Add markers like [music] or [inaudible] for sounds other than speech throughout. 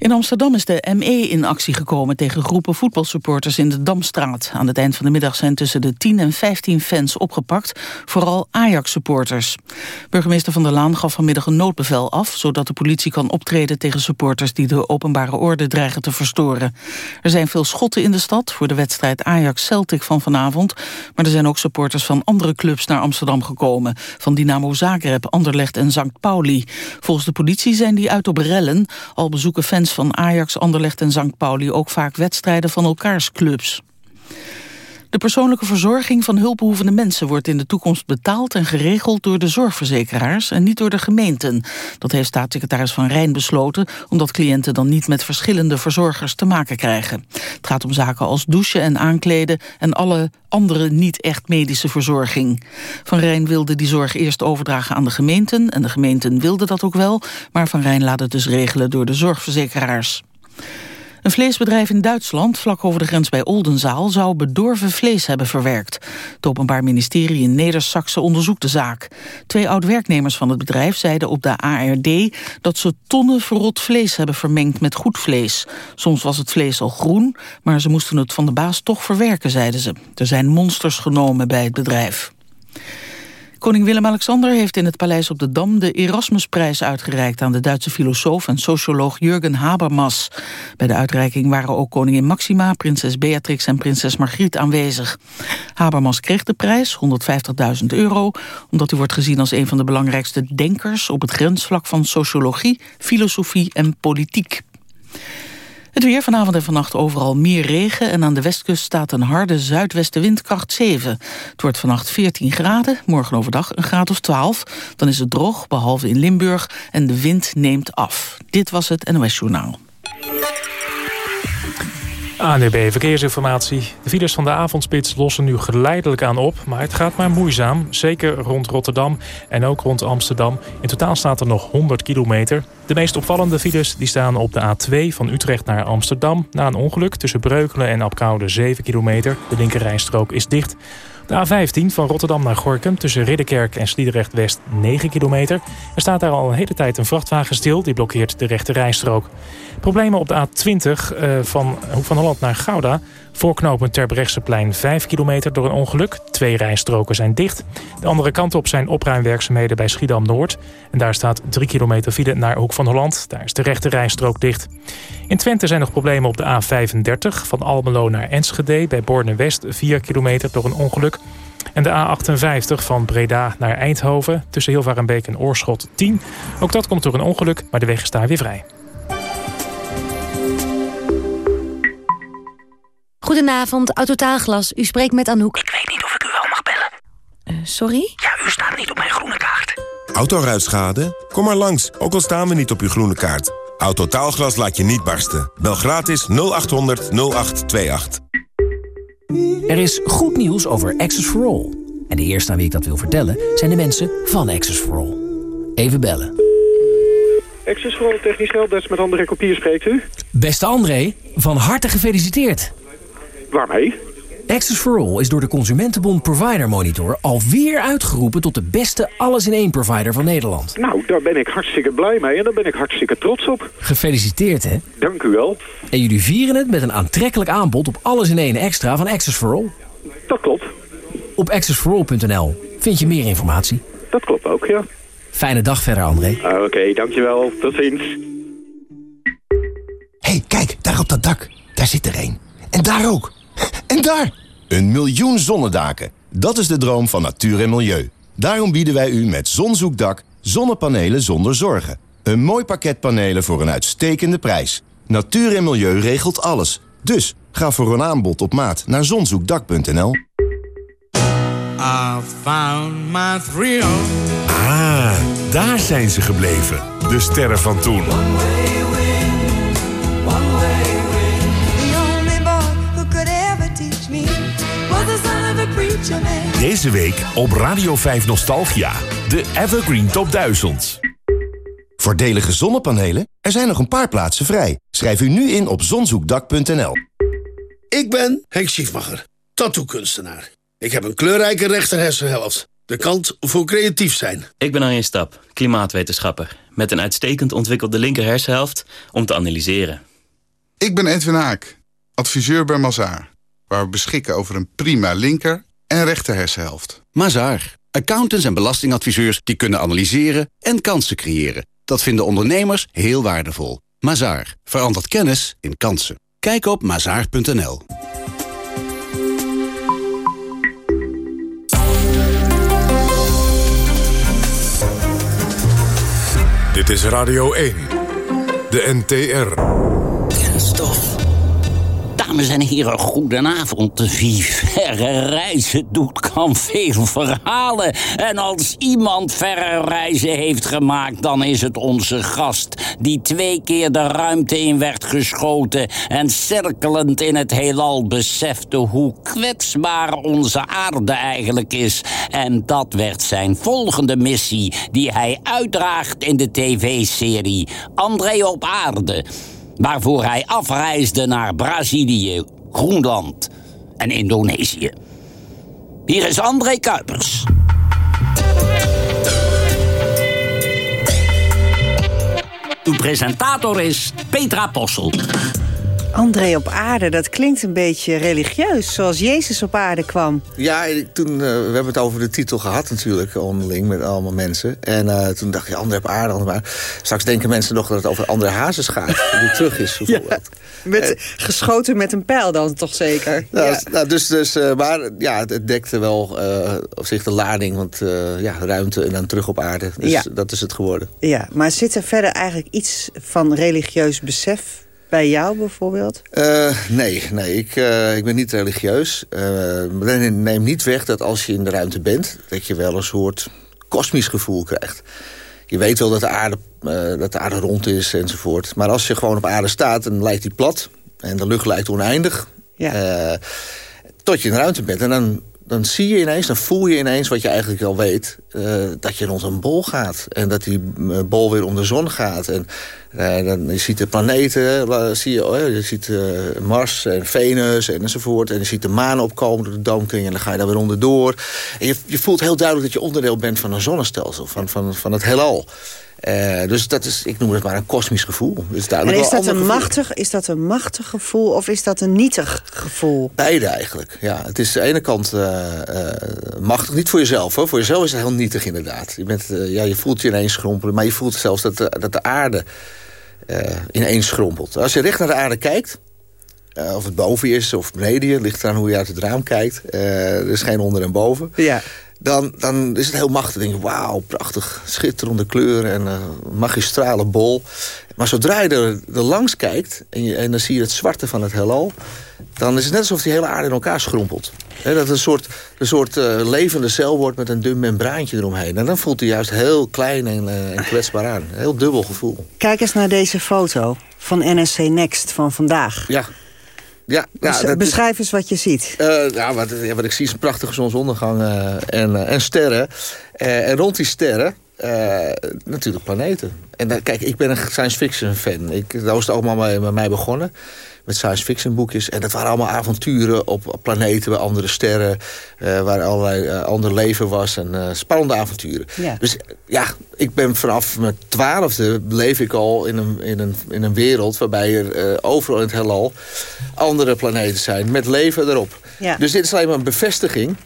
In Amsterdam is de ME in actie gekomen tegen groepen voetbalsupporters in de Damstraat. Aan het eind van de middag zijn tussen de 10 en 15 fans opgepakt, vooral Ajax-supporters. Burgemeester Van der Laan gaf vanmiddag een noodbevel af, zodat de politie kan optreden tegen supporters die de openbare orde dreigen te verstoren. Er zijn veel schotten in de stad voor de wedstrijd Ajax-Celtic van vanavond, maar er zijn ook supporters van andere clubs naar Amsterdam gekomen, van Dynamo Zagreb, Anderlecht en St. Pauli. Volgens de politie zijn die uit op rellen, al bezoeken fans van Ajax, Anderlecht en St. Pauli ook vaak wedstrijden van elkaars clubs. De persoonlijke verzorging van hulpbehoevende mensen wordt in de toekomst betaald en geregeld door de zorgverzekeraars en niet door de gemeenten. Dat heeft staatssecretaris Van Rijn besloten, omdat cliënten dan niet met verschillende verzorgers te maken krijgen. Het gaat om zaken als douchen en aankleden en alle andere niet echt medische verzorging. Van Rijn wilde die zorg eerst overdragen aan de gemeenten en de gemeenten wilden dat ook wel, maar Van Rijn laat het dus regelen door de zorgverzekeraars. Een vleesbedrijf in Duitsland, vlak over de grens bij Oldenzaal... zou bedorven vlees hebben verwerkt. Het Openbaar Ministerie in neder onderzoekt de zaak. Twee oud-werknemers van het bedrijf zeiden op de ARD... dat ze tonnen verrot vlees hebben vermengd met goed vlees. Soms was het vlees al groen, maar ze moesten het van de baas toch verwerken, zeiden ze. Er zijn monsters genomen bij het bedrijf. Koning Willem-Alexander heeft in het paleis op de Dam de Erasmusprijs uitgereikt aan de Duitse filosoof en socioloog Jurgen Habermas. Bij de uitreiking waren ook koningin Maxima, prinses Beatrix en prinses Margriet aanwezig. Habermas kreeg de prijs, 150.000 euro, omdat hij wordt gezien als een van de belangrijkste denkers op het grensvlak van sociologie, filosofie en politiek. Het weer vanavond en vannacht overal meer regen... en aan de westkust staat een harde zuidwestenwind kracht 7. Het wordt vannacht 14 graden, morgen overdag een graad of 12. Dan is het droog, behalve in Limburg, en de wind neemt af. Dit was het NOS Journaal. ANUB Verkeersinformatie. De files van de avondspits lossen nu geleidelijk aan op. Maar het gaat maar moeizaam. Zeker rond Rotterdam en ook rond Amsterdam. In totaal staat er nog 100 kilometer. De meest opvallende files die staan op de A2 van Utrecht naar Amsterdam. Na een ongeluk tussen Breukelen en Apkoude 7 kilometer. De linkerrijstrook is dicht. De A15 van Rotterdam naar Gorkum tussen Ridderkerk en Sliedrecht-West 9 kilometer. Er staat daar al een hele tijd een vrachtwagen stil. Die blokkeert de rechte rijstrook. Problemen op de A20 uh, van Hoek van Holland naar Gouda. Voorknopend Terbrechtseplein 5 kilometer door een ongeluk. Twee rijstroken zijn dicht. De andere kant op zijn opruimwerkzaamheden bij Schiedam-Noord. En daar staat 3 kilometer file naar Hoek van Holland. Daar is de rechte rijstrook dicht. In Twente zijn nog problemen op de A35 van Almelo naar Enschede... bij Borne-West 4 kilometer door een ongeluk. En de A58 van Breda naar Eindhoven tussen Hilvarenbeek en Oorschot 10. Ook dat komt door een ongeluk, maar de weg is daar weer vrij. Goedenavond, Autotaalglas. U spreekt met Anouk. Ik weet niet of ik u wel mag bellen. Uh, sorry? Ja, u staat niet op mijn groene kaart. Autoruitschade? Kom maar langs, ook al staan we niet op uw groene kaart. Autotaalglas laat je niet barsten. Bel gratis 0800 0828. Er is goed nieuws over Access for All. En de eerste aan wie ik dat wil vertellen zijn de mensen van Access for All. Even bellen. Access for All technisch helpdesk met André Kopier spreekt u. Beste André, van harte gefeliciteerd. Waarmee? Access for All is door de Consumentenbond Provider Monitor alweer uitgeroepen tot de beste alles-in-één provider van Nederland. Nou, daar ben ik hartstikke blij mee en daar ben ik hartstikke trots op. Gefeliciteerd, hè? Dank u wel. En jullie vieren het met een aantrekkelijk aanbod op alles-in-één extra van Access for All. Dat klopt. Op accessforall.nl vind je meer informatie. Dat klopt ook, ja. Fijne dag verder, André. Ah, Oké, dankjewel. Tot ziens. Hé, hey, kijk, daar op dat dak. Daar zit er één. En daar ook. En daar! Een miljoen zonnedaken. Dat is de droom van natuur en milieu. Daarom bieden wij u met Zonzoekdak zonnepanelen zonder zorgen. Een mooi pakket panelen voor een uitstekende prijs. Natuur en milieu regelt alles. Dus ga voor een aanbod op maat naar zonzoekdak.nl. Ah, daar zijn ze gebleven. De sterren van toen. Deze week op Radio 5 Nostalgia. De Evergreen Top 1000. Voordelige zonnepanelen? Er zijn nog een paar plaatsen vrij. Schrijf u nu in op zonzoekdak.nl. Ik ben Henk Schiefmacher, tattoo-kunstenaar. Ik heb een kleurrijke rechterhersenhelft. De kant voor creatief zijn. Ik ben Arjen Stap, klimaatwetenschapper. Met een uitstekend ontwikkelde linker hersenhelft om te analyseren. Ik ben Edwin Haak, adviseur bij Mazaar. Waar we beschikken over een prima linker en rechter hersenhelft. Mazaar. Accountants en belastingadviseurs die kunnen analyseren en kansen creëren. Dat vinden ondernemers heel waardevol. Mazaar. Verandert kennis in kansen. Kijk op mazaar.nl. Dit is Radio 1. De NTR. Dames en heren, goedenavond. Wie verre reizen doet, kan veel verhalen. En als iemand verre reizen heeft gemaakt, dan is het onze gast... die twee keer de ruimte in werd geschoten... en cirkelend in het heelal besefte hoe kwetsbaar onze aarde eigenlijk is. En dat werd zijn volgende missie... die hij uitdraagt in de tv-serie André op aarde waarvoor hij afreisde naar Brazilië, Groenland en Indonesië. Hier is André Kuipers. Uw presentator is Petra Possel. André op aarde, dat klinkt een beetje religieus, zoals Jezus op aarde kwam. Ja, toen, uh, we hebben het over de titel gehad natuurlijk, onderling met allemaal mensen. En uh, toen dacht je, André op aarde, André op aarde. Straks denken mensen nog dat het over André Hazes gaat, [laughs] die terug is bijvoorbeeld. Ja, met, geschoten met een pijl dan toch zeker? [laughs] Nou, ja. nou dus, dus, uh, maar ja, het dekte wel op zich de lading, want ja, ruimte en dan terug op aarde. Dus ja. dat is het geworden. Ja, maar zit er verder eigenlijk iets van religieus besef bij jou bijvoorbeeld? Uh, nee, nee ik, uh, ik ben niet religieus. Maar dat neemt niet weg dat als je in de ruimte bent... dat je wel een soort kosmisch gevoel krijgt. Je weet wel dat de aarde, dat de aarde rond is enzovoort. Maar als je gewoon op aarde staat, dan lijkt die plat. En de lucht lijkt oneindig. Ja. tot je in de ruimte bent. En dan dan zie je ineens, dan voel je ineens wat je eigenlijk al weet... Uh, dat je rond een bol gaat. En dat die bol weer om de zon gaat. En uh, dan, je ziet de planeten, zie je, oh, je ziet Mars en Venus en enzovoort. En je ziet de maan opkomen door de damkring en dan ga je daar weer onderdoor. En je, je voelt heel duidelijk dat je onderdeel bent van een zonnestelsel, van, van, van het heelal. Uh, dus dat is, ik noem het maar een kosmisch gevoel. Dus en is dat, een machtig, is dat een machtig gevoel of is dat een nietig gevoel? Beide eigenlijk, ja. Het is aan de ene kant uh, uh, machtig, niet voor jezelf. Hoor. Voor jezelf is het heel nietig inderdaad. Je, bent, ja, je voelt je ineens schrompelen, maar je voelt zelfs dat de, dat de aarde ineens schrompelt. Als je recht naar de aarde kijkt, of het boven je is of beneden je, ligt eraan hoe je uit het raam kijkt. er is geen onder en boven. Ja dan, dan is het heel machtig. Dan denk je, wauw, prachtig, schitterende kleuren en uh, magistrale bol. Maar zodra je er, er langs kijkt en, je, en dan zie je het zwarte van het heelal... dan is het net alsof die hele aarde in elkaar schrompelt. He, dat het een soort, een soort uh, levende cel wordt met een dun membraantje eromheen. En dan voelt hij juist heel klein en, uh, en kwetsbaar aan. Heel dubbel gevoel. Kijk eens naar deze foto van NSC Next van vandaag. Ja. Ja, ja, dat Beschrijf eens wat je ziet. Uh, ja, wat, ja, wat ik zie is een prachtige zonsondergang uh, en, uh, en sterren. en rond die sterren natuurlijk planeten. En kijk, ik ben een science fiction fan. Ik, dat was het allemaal bij, bij mij begonnen met science fiction boekjes. En dat waren allemaal avonturen op planeten, bij andere sterren... Uh, waar allerlei uh, ander leven was en uh, spannende avonturen. Ja. Dus ja, ik ben vanaf mijn twaalfde leef ik al in een, in een, in een wereld... waarbij er overal in het heelal andere planeten zijn met leven erop. Ja. Dus dit is alleen maar een bevestiging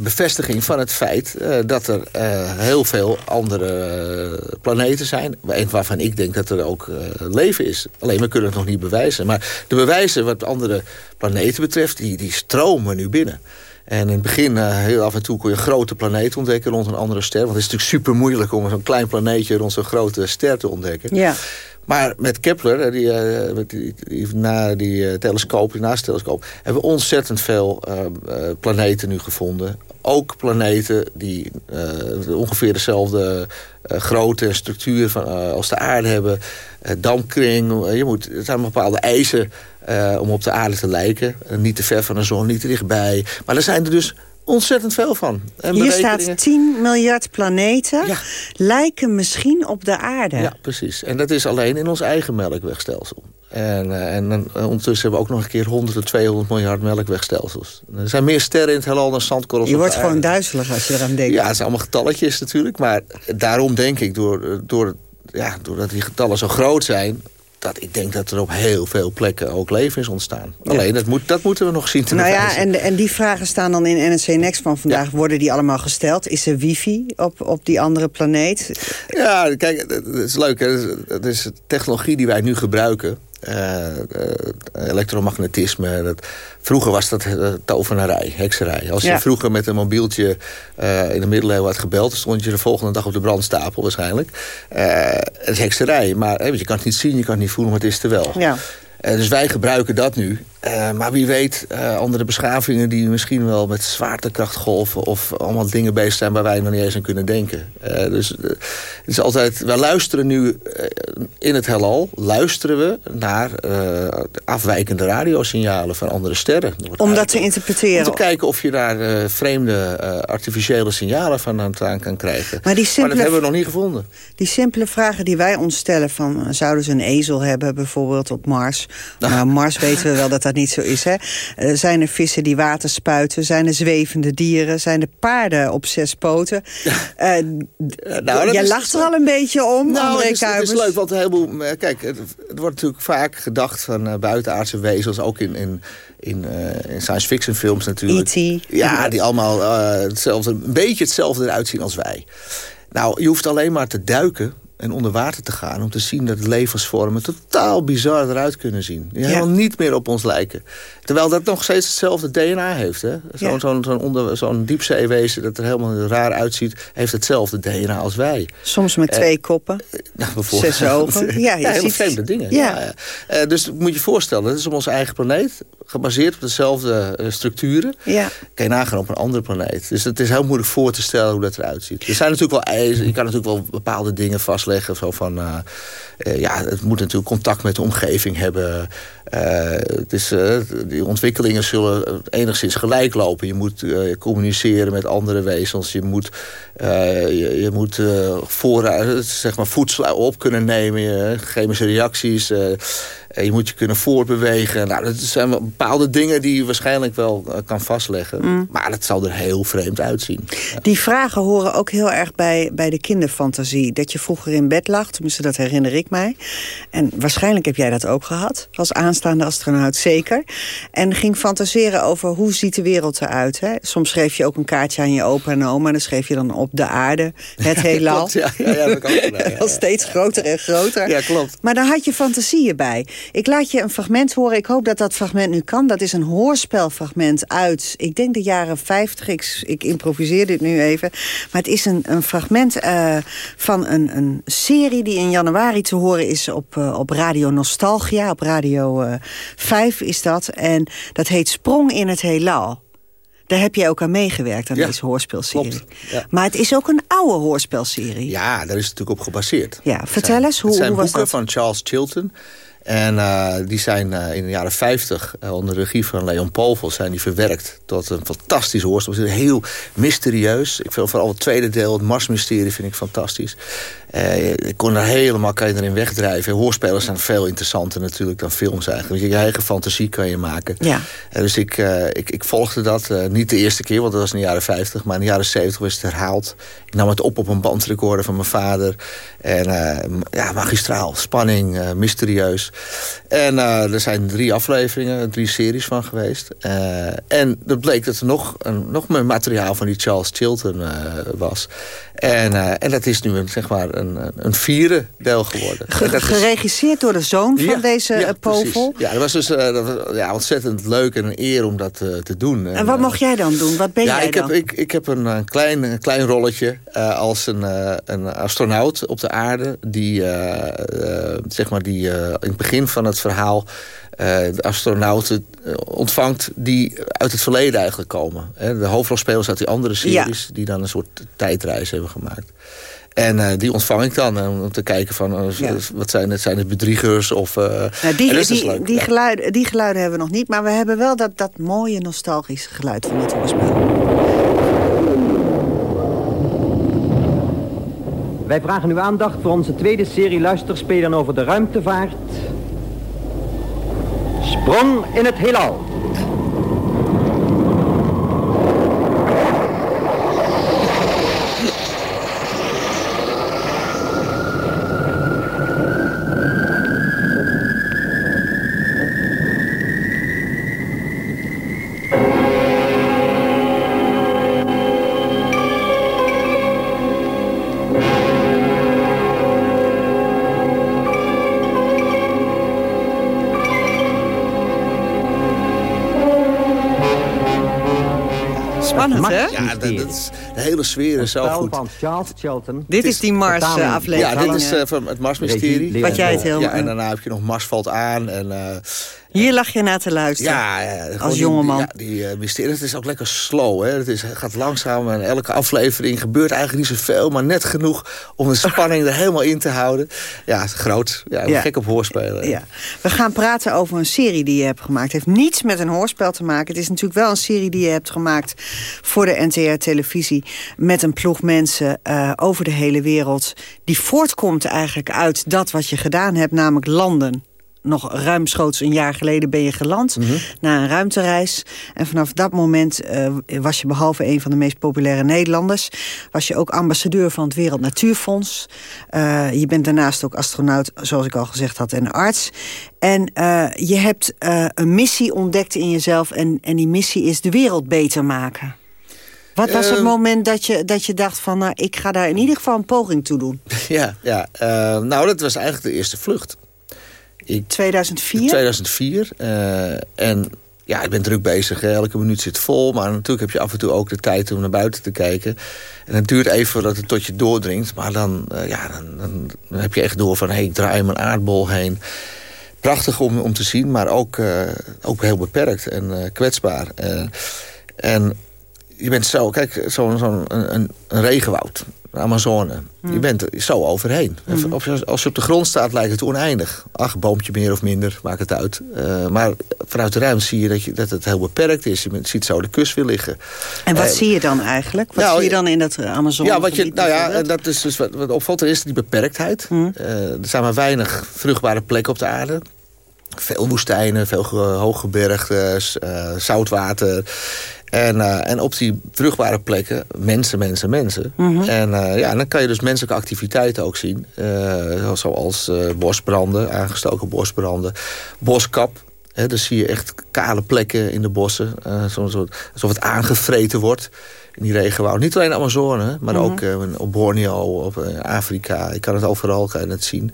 bevestiging van het feit uh, dat er uh, heel veel andere uh, planeten zijn. Waarvan ik denk dat er ook leven is. Alleen we kunnen het nog niet bewijzen. Maar de bewijzen wat andere planeten betreft, die, die stromen nu binnen. En in het begin, heel af en toe, kon je grote planeten ontdekken rond een andere ster. Want het is natuurlijk super moeilijk om zo'n klein planeetje rond zo'n grote ster te ontdekken. Ja. Maar met Kepler, die, uh, die, die, na die uh, telescoop, die naast telescoop... hebben we ontzettend veel uh, planeten nu gevonden. Ook planeten die ongeveer dezelfde grootte en structuur van, als de aarde hebben. dampkring, je moet, er zijn bepaalde eisen om op de aarde te lijken. niet te ver van de zon, niet te dichtbij. Maar er zijn er dus ontzettend veel van. En Hier staat 10 miljard planeten lijken misschien op de aarde. Ja, precies. En dat is alleen in ons eigen melkwegstelsel. En, eh, en eh, ondertussen hebben we ook nog een keer 100 tot 200 miljard melkwegstelsels. Er zijn meer sterren in het heelal dan zandkorrels. Je wordt gewoon duizelig als je eraan denkt. Ja, het zijn allemaal getalletjes natuurlijk. Maar daarom denk ik, door, door, ja, doordat die getallen zo groot zijn... dat ik denk dat er op heel veel plekken ook leven is ontstaan. Alleen, dat, moet, dat moeten we nog zien te Nou ja, en, en die vragen staan dan in NRC Next van vandaag. Worden die allemaal gesteld? Is er wifi op, op die andere planeet? Ja, kijk, het het is leuk. Hè? Het is- technologie die wij nu gebruiken. Eh, eh, elektromagnetisme. Dat, vroeger was dat eh, tovenarij, hekserij. Als je Ja. vroeger met een mobieltje in de middeleeuwen had gebeld... stond je de volgende dag op de brandstapel waarschijnlijk. Het is hekserij, maar je kan het niet zien, je kan het niet voelen, maar het is er wel. Ja. Dus wij gebruiken dat nu. Eh, maar wie weet, eh, andere beschavingen die misschien wel met zwaartekrachtgolven... of allemaal dingen bezig zijn waar wij nog niet eens aan kunnen denken. Eh, dus eh, het is altijd, wij luisteren nu eh, in het heelal... luisteren we naar eh, afwijkende radiosignalen van andere sterren. Er Om dat te interpreteren. Om te kijken of je daar eh, vreemde eh, artificiële signalen van aan, kan krijgen. Maar die dat simpele- hebben we nog niet gevonden. Die simpele vragen die wij ons stellen van... eh, zouden ze een ezel hebben bijvoorbeeld op Mars? [laughs] Nou, Mars weten we wel dat dat niet zo is. Hè? Eh, zijn er vissen die water spuiten? Zijn er zwevende dieren? Zijn er paarden op zes poten? Eh, nou, dat jij lacht er al een beetje om, Nou, André het is, het is Kuipers. leuk, want een heleboel... eh, Kijk, het, het wordt natuurlijk vaak gedacht van eh, buitenaardse wezens... ook in, in, in, eh, in science fiction films natuurlijk. E.T.. Ja, die allemaal eh, hetzelfde, een beetje hetzelfde eruit zien als wij. Nou, je hoeft alleen maar te duiken en onder water te gaan... om te zien dat levensvormen totaal bizar eruit kunnen zien. Die Ja. helemaal niet meer op ons lijken. Terwijl dat nog steeds hetzelfde DNA heeft. hè? Zo'n Ja. zo'n zo'n diepzeewezen dat er helemaal raar uitziet... heeft hetzelfde DNA als wij. Soms met Eh, twee koppen. nou, bijvoorbeeld. Zes ogen. [laughs] Ja, je ziet- vreemde dingen. Ja. Ja. Ja, Eh, dus moet je voorstellen, het is op onze eigen planeet... gebaseerd op dezelfde eh, structuren. Ja. Kan je nagaan op een andere planeet. Dus het is heel moeilijk voor te stellen hoe dat eruit ziet. Er zijn natuurlijk wel eisen. Je kan natuurlijk wel bepaalde dingen vastleggen. Zo van, eh, eh, ja, het moet natuurlijk contact met de omgeving hebben. Eh, die ontwikkelingen zullen enigszins gelijk lopen. Je moet communiceren met andere wezens. Je moet, je, je moet zeg maar, voedsel op kunnen nemen. chemische reacties. Eh, je moet je kunnen voortbewegen. Nou, dat zijn wel bepaalde dingen die je waarschijnlijk wel eh, kan vastleggen. Mm. Maar het zal er heel vreemd uitzien. Die vragen horen ook heel erg bij, bij de kinderfantasie. Dat je vroeger in bed lag, tenminste dat herinner ik mij. En waarschijnlijk heb jij dat ook gehad, als aanstaande astronaut zeker. En ging fantaseren over hoe ziet de wereld eruit. Hè? Soms schreef je ook een kaartje aan je opa en oma... en dan schreef je dan op de aarde, het [laughs] heelal. Klopt, ja, ja, dat heb ik ook gedaan, [laughs] Dat ja. steeds groter en groter. Ja, klopt. Maar daar had je fantasieën bij. Ik laat je een fragment horen. Ik hoop dat dat fragment nu kan. Dat is een hoorspelfragment uit, ik denk de jaren 50. Ik, ik improviseer dit nu even. Maar het is een, een fragment eh, van een, een serie die in januari te horen is op, eh, op Radio Nostalgia. Op Radio eh 5 is dat. En dat heet Sprong in het Heelal. Daar heb jij ook aan meegewerkt, aan Ja, deze hoorspelserie. klopt, ja. Maar het is ook een oude hoorspelserie. Ja, daar is het natuurlijk op gebaseerd. Ja, vertel zijn- eens, hoe- Het zijn hoe was boeken dat? van Charles Chilton. En eh, die zijn eh, in de jaren 50 eh, onder de regie van Leon Povel zijn die verwerkt tot een fantastisch hoorspel. Het is heel mysterieus. Ik vind vooral het tweede deel, het Marsmysterie, vind ik fantastisch. Ik kon er helemaal, kan je erin wegdrijven. Hoorspelers zijn veel interessanter natuurlijk dan films eigenlijk. Je eigen fantasie kan je maken. Ja. Dus ik, ik, ik volgde dat niet de eerste keer, want dat was in de jaren 50. Maar in de jaren 70 was het herhaald. Ik nam het op op een bandrecorder van mijn vader. En ja, magistraal, spanning, mysterieus. En eh, er zijn drie afleveringen, drie series van geweest. Eh, en het bleek dat er nog, een, nog meer materiaal van die Charles Chilton eh, was. En, eh, en dat is nu een, zeg maar een, een vierde deel geworden. Ge- En dat is- geregisseerd door de zoon van Ja, deze ja, eh, Povel. precies. Ja, dat was dus eh, dat was, ja, ontzettend leuk en een eer om dat te doen. En wat mocht jij dan doen? Wat ben ja, jij ik dan? heb, ik, ik heb een, eh, klein, een klein rolletje als een, een astronaut op de aarde... die, zeg maar die in het begin van het verhaal de astronauten eh, ontvangt... die uit het verleden eigenlijk komen. Hè. De hoofdrolspelers uit die andere series... die dan een soort tijdreis hebben gemaakt. En eh, die ontvang ik dan eh, om te kijken van... eh, Ja. wat zijn het? Zijn het bedriegers? Of, eh, Nou, en die, dus die, leuk, die, ja. geluiden, die geluiden hebben we nog niet, maar we hebben wel dat, dat mooie nostalgische geluid van het hoorspel. Wij vragen uw aandacht voor onze tweede serie luisterspelen over de ruimtevaart. Sprong in het heelal. Ja, dat, dat is, de hele sfeer is zo goed. van Charles Chilton. Dit is die Mars-aflevering. Ja, dit is eh, van het Marsmysterie. Wat jij het helemaal... Ja, en daarna heb je nog Mars valt aan. En, eh, Hier lag je naar te luisteren. Ja, ja als die- jongeman. Ja, die eh, mysterie. Het is ook lekker slow. Hè? Het, is, het gaat langzaam en elke aflevering gebeurt eigenlijk niet zoveel... maar net genoeg om de spanning er helemaal in te houden. Ja, groot. Ja, Ja. gek op hoorspelen. Ja. We gaan praten over een serie die je hebt gemaakt. Het heeft niets met een hoorspel te maken. Het is natuurlijk wel een serie die je hebt gemaakt voor de NTR-televisie... met een ploeg mensen eh, over de hele wereld... die voortkomt eigenlijk uit dat wat je gedaan hebt, namelijk landen nog ruimschoots een jaar geleden ben je geland na een ruimtereis. En vanaf dat moment eh, was je behalve een van de meest populaire Nederlanders... was je ook ambassadeur van het Wereld Natuurfonds. Eh, je bent daarnaast ook astronaut, zoals ik al gezegd had, en arts. En eh, je hebt een missie ontdekt in jezelf... En, en die missie is de wereld beter maken. Wat was het Eh, moment dat je, dat je dacht van... nou, ik ga daar in ieder geval een poging toe doen? [laughs] Ja, ja. nou, dat was eigenlijk de eerste vlucht. Ik, 2004? 2004. eh, en ja, ik ben druk bezig. hè. Elke minuut zit vol. Maar natuurlijk heb je af en toe ook de tijd om naar buiten te kijken. En het duurt even voordat het tot je doordringt. Maar dan, eh, ja, dan, dan, dan heb je echt door van... Hey, ik draai mijn aardbol heen. Prachtig om, om te zien, maar ook, eh, ook heel beperkt en kwetsbaar. En je bent zo, kijk, zo'n zo'n een, een, regenwoud, een Amazone. Je bent er zo overheen. Of je- als je op de grond staat, lijkt het oneindig. Ach, boompje meer of minder, maakt het uit. Eh, maar vanuit de ruimte zie je dat, je dat het heel beperkt is. Je ziet zo de kust weer liggen. En wat Eh, zie je dan eigenlijk? Wat nou, zie je dan in dat eh, Amazon? ja, wat je, nou ja, dat is dus wat, wat opvalt. Er is die beperktheid. Eh, er zijn maar weinig vruchtbare plekken op de aarde. Veel woestijnen, veel ge- hooggebergtes, eh, zoutwater. En, eh, en op die vruchtbare plekken mensen, mensen, mensen. Mhm. En eh, ja, dan kan je dus menselijke activiteiten ook zien. Eh, zoals bosbranden, aangestoken bosbranden. Boskap. Hè, dan zie je echt kale plekken in de bossen. alsof het aangevreten wordt in die regenwoud. Niet alleen Amazone, maar Mhm. ook op Borneo, op Afrika. Je kan het overal kan je het zien.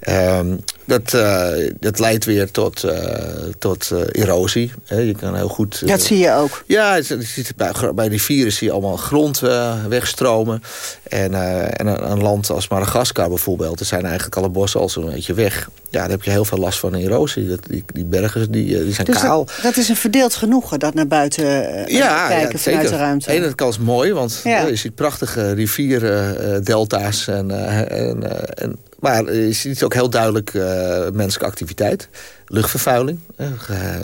Ehm, dat, eh, dat leidt weer tot, eh, tot eh, erosie. Je kan heel goed... Dat zie je ook. ja, je ziet bij, bij rivieren zie je allemaal grond wegstromen. En, en een, een land als Madagaskar bijvoorbeeld... er zijn eigenlijk alle bossen al zo'n beetje weg. Ja, daar heb je heel veel last van erosie. Dat, die, die bergen die, die zijn Dus kaal. dat, dat is een verdeeld genoegen, dat naar buiten Ja, kijken ja, vanuit zeker. de ruimte. Eén, dat kans mooi, want Ja. je ziet prachtige rivierdelta's. en, en, en, maar je ziet ook heel duidelijk eh, menselijke activiteit. Luchtvervuiling.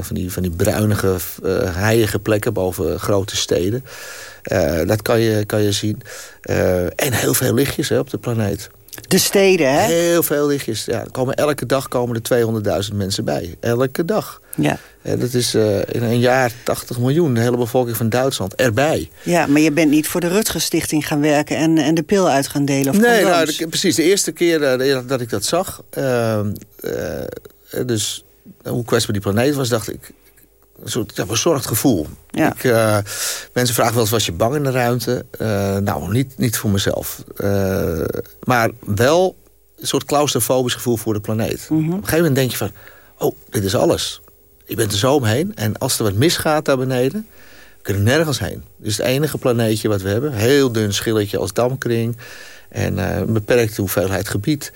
van, die, van die bruinige, heilige plekken boven grote steden. Eh, dat kan je, kan je zien. En heel veel lichtjes hè, op de planeet. De steden, hè? Heel veel lichtjes. Ja, er komen, elke dag komen er 200.000 mensen bij. Elke dag. Ja. En dat is eh, in een jaar 80 miljoen. De hele bevolking van Duitsland erbij. ja, maar je bent niet voor de Rutgers Stichting gaan werken... en, en de pil uit gaan delen of nee, nou, de- precies. De eerste keer eh, dat ik dat zag... ehm, eh, dus hoe kwetsbaar die planeet was, dacht ik... Een soort ja, bezorgd gevoel. Ja. Ik, eh, mensen vragen wel eens, was je bang in de ruimte? Eh, nou, niet, niet voor mezelf. Eh, maar wel een soort claustrofobisch gevoel voor de planeet. Mhm. Op een gegeven moment denk je van... oh, dit is alles. Je bent er zo omheen. En als er wat misgaat daar beneden... we kunnen nergens heen. Dit is het enige planeetje wat we hebben. Heel dun schilletje als damkring. En een beperkte hoeveelheid gebied.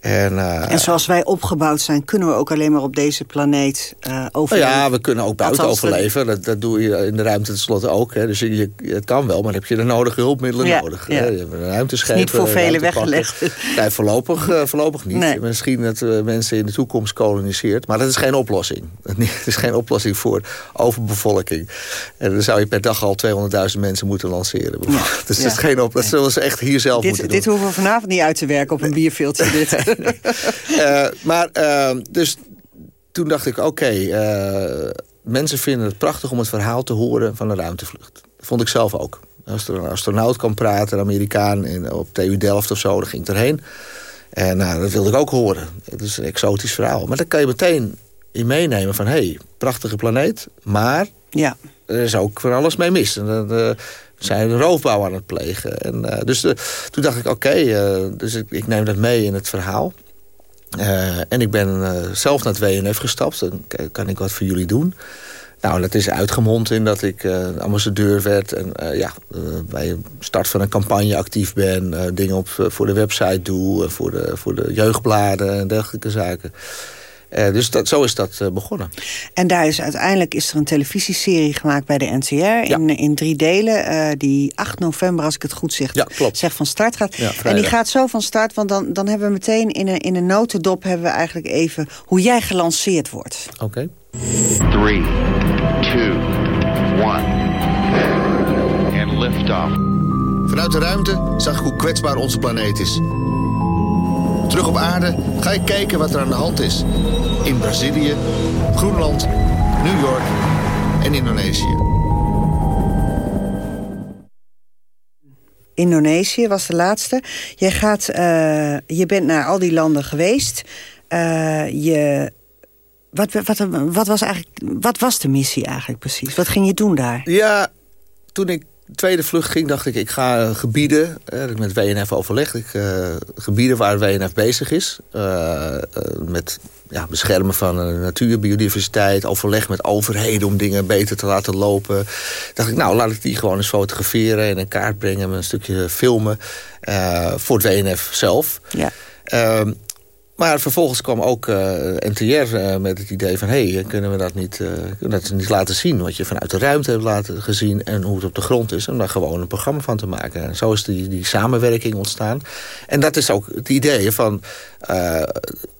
En, eh, En zoals wij opgebouwd zijn, kunnen we ook alleen maar op deze planeet eh nou overleven. ja, we kunnen ook buiten Althans, overleven. Dat, dat doe je in de ruimte tenslotte ook. Hè. Dus je, het kan wel, maar dan heb je de nodige hulpmiddelen Ja, nodig. ja. Hè. Je hebt een ruimteschip. Niet voor velen weggelegd. Nee, voorlopig, eh, voorlopig niet. Nee. Misschien dat mensen in de toekomst koloniseert. Maar dat is geen oplossing. [laughs] Het is geen oplossing voor overbevolking. En dan zou je per dag al 200.000 mensen moeten lanceren. [laughs] Dus dat is geen op. Dat zullen ze echt hier zelf moeten Dit, doen. dit hoeven we vanavond niet uit te werken op een bierveeltje. Dit. [laughs] Eh, maar, eh, dus toen dacht ik, oké, eh, mensen vinden het prachtig om het verhaal te horen van een ruimtevlucht. Dat vond ik zelf ook. Als er een astronaut kan praten, een Amerikaan in, op TU Delft of zo, dan ging ik erheen. En nou, dat wilde ik ook horen. Het is een exotisch verhaal. Maar dan kan je meteen in meenemen van... hé, hey, prachtige planeet, maar ja. er is ook van alles mee mis. En uh, zijn roofbouw aan het plegen. En, uh, dus de, toen dacht ik, oké, uh, dus ik, ik, neem dat mee in het verhaal. en ik ben zelf naar het WNF gestapt. Dan kan ik wat voor jullie doen. Nou, dat is uitgemond in dat ik ambassadeur werd... en ja, bij start van een campagne actief ben... dingen op, voor de website doe, voor, de, voor de jeugdbladen en dergelijke zaken. Dus dat, zo is dat begonnen. En daar is uiteindelijk is er een televisieserie gemaakt bij de. Ja. In, in drie delen, die 8 november, als ik het goed zeg, ja, klopt. zeg van start gaat. Ja, en die gaat zo van start, want dan, dan hebben we meteen in een, in een notendop... hebben we eigenlijk even hoe jij gelanceerd wordt. Oké. Okay. 3, 2, 1. En liftoff. Vanuit de ruimte zag ik hoe kwetsbaar onze planeet is. Terug op aarde ga ik kijken wat er aan de hand is. In Brazilië, Groenland, New York en Indonesië. Indonesië was de laatste. Je, gaat, uh, je bent naar al die landen geweest. Uh, je wat, wat, wat, was eigenlijk, wat was de missie eigenlijk precies? Wat ging je doen daar? Ja, toen ik tweede vlucht ging, dacht ik... ik ga gebieden, eh, met WNF overleg... Ik, uh, gebieden waar WNF bezig is... Uh, met ja, beschermen van natuur, biodiversiteit... overleg met overheden om dingen beter te laten lopen. dacht ik, nou, laat ik die gewoon eens fotograferen... en in kaart brengen met een stukje filmen... voor het WNF zelf. Ja. Ehm, maar vervolgens kwam ook uh, NTR uh, met het idee van... hé, hey, kunnen we dat niet, dat niet laten zien? Wat je vanuit de ruimte hebt laten gezien en hoe het op de grond is... om daar gewoon een programma van te maken. En zo is die, die samenwerking ontstaan. En dat is ook het idee van...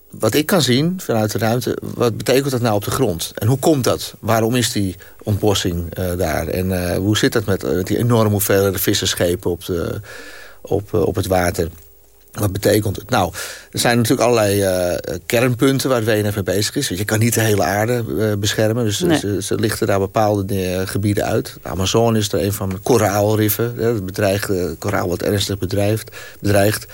wat ik kan zien vanuit de ruimte, wat betekent dat nou op de grond? En hoe komt dat? Waarom is die ontbossing daar? En hoe zit dat met die enorme hoeveelheden visserschepen op, de, op, op het water... Wat betekent het? Nou, er zijn natuurlijk allerlei uh, kernpunten waar de WNF mee bezig is. Je kan niet de hele aarde uh, beschermen. Dus nee. ze, ze, lichten daar bepaalde gebieden uit. De Amazon is er een van de koraalriffen. Het bedreigt, koraal wat ernstig bedrijft, bedreigt.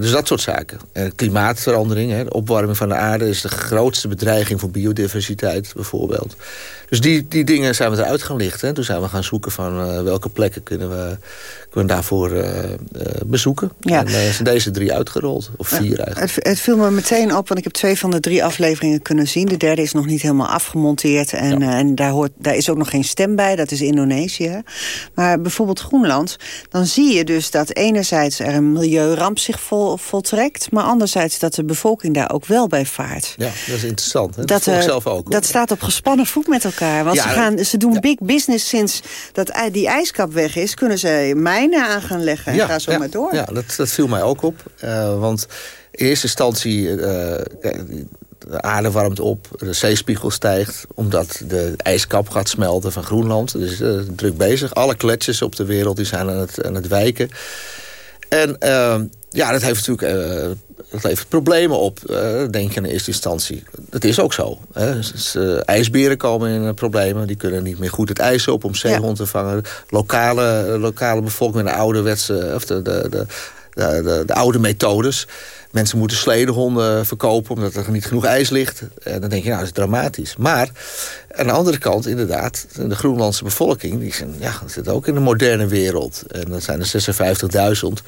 dus dat soort zaken. klimaatverandering, hè, de opwarming van de aarde... is de grootste bedreiging voor biodiversiteit bijvoorbeeld. Dus die, die dingen zijn we eruit gaan lichten. Toen zijn we gaan zoeken van welke plekken kunnen we, kunnen daarvoor uh, bezoeken. Ja. En uh, zijn deze drie uitgerold. Of vier eigenlijk. Het, het, viel me meteen op, want ik heb twee van de drie afleveringen kunnen zien. De derde is nog niet helemaal afgemonteerd. En, ja. en daar, hoort, daar is ook nog geen stem bij, dat is Indonesië. Maar bijvoorbeeld Groenland, dan zie je dus dat enerzijds er een milieuramp zich vol, voltrekt... maar anderzijds dat de bevolking daar ook wel bij vaart. Ja, dat is interessant. Hè? Dat, dat ik zelf ook. Dat staat op gespannen voet met elkaar. Want ja, ze, gaan, ze doen big business sinds dat die ijskap weg is... kunnen ze mijnen aan gaan leggen en ja, ga zo maar door. Ja, dat, dat viel mij ook op. Uh, want in eerste instantie... Uh, de aarde warmt op, de zeespiegel stijgt... omdat de ijskap gaat smelten van Groenland. Dus uh, druk bezig. Alle kletsjes op de wereld die zijn aan het, aan het wijken. En ja, dat heeft natuurlijk uh, dat levert problemen op, uh, denk je in eerste instantie. Dat is ook zo. Hè. Dus, uh, ijsberen komen in problemen. Die kunnen niet meer goed het ijs op om zeehond ja. te vangen. Lokale, lokale bevolking de ouderwetse... of de, de, de, de, de oude methodes. Mensen moeten sledehonden verkopen omdat er niet genoeg ijs ligt. En dan denk je, nou, dat is dramatisch. Maar aan de andere kant, inderdaad, de Groenlandse bevolking... die zijn, ja, zit ook in de moderne wereld. En dat zijn er 56.000...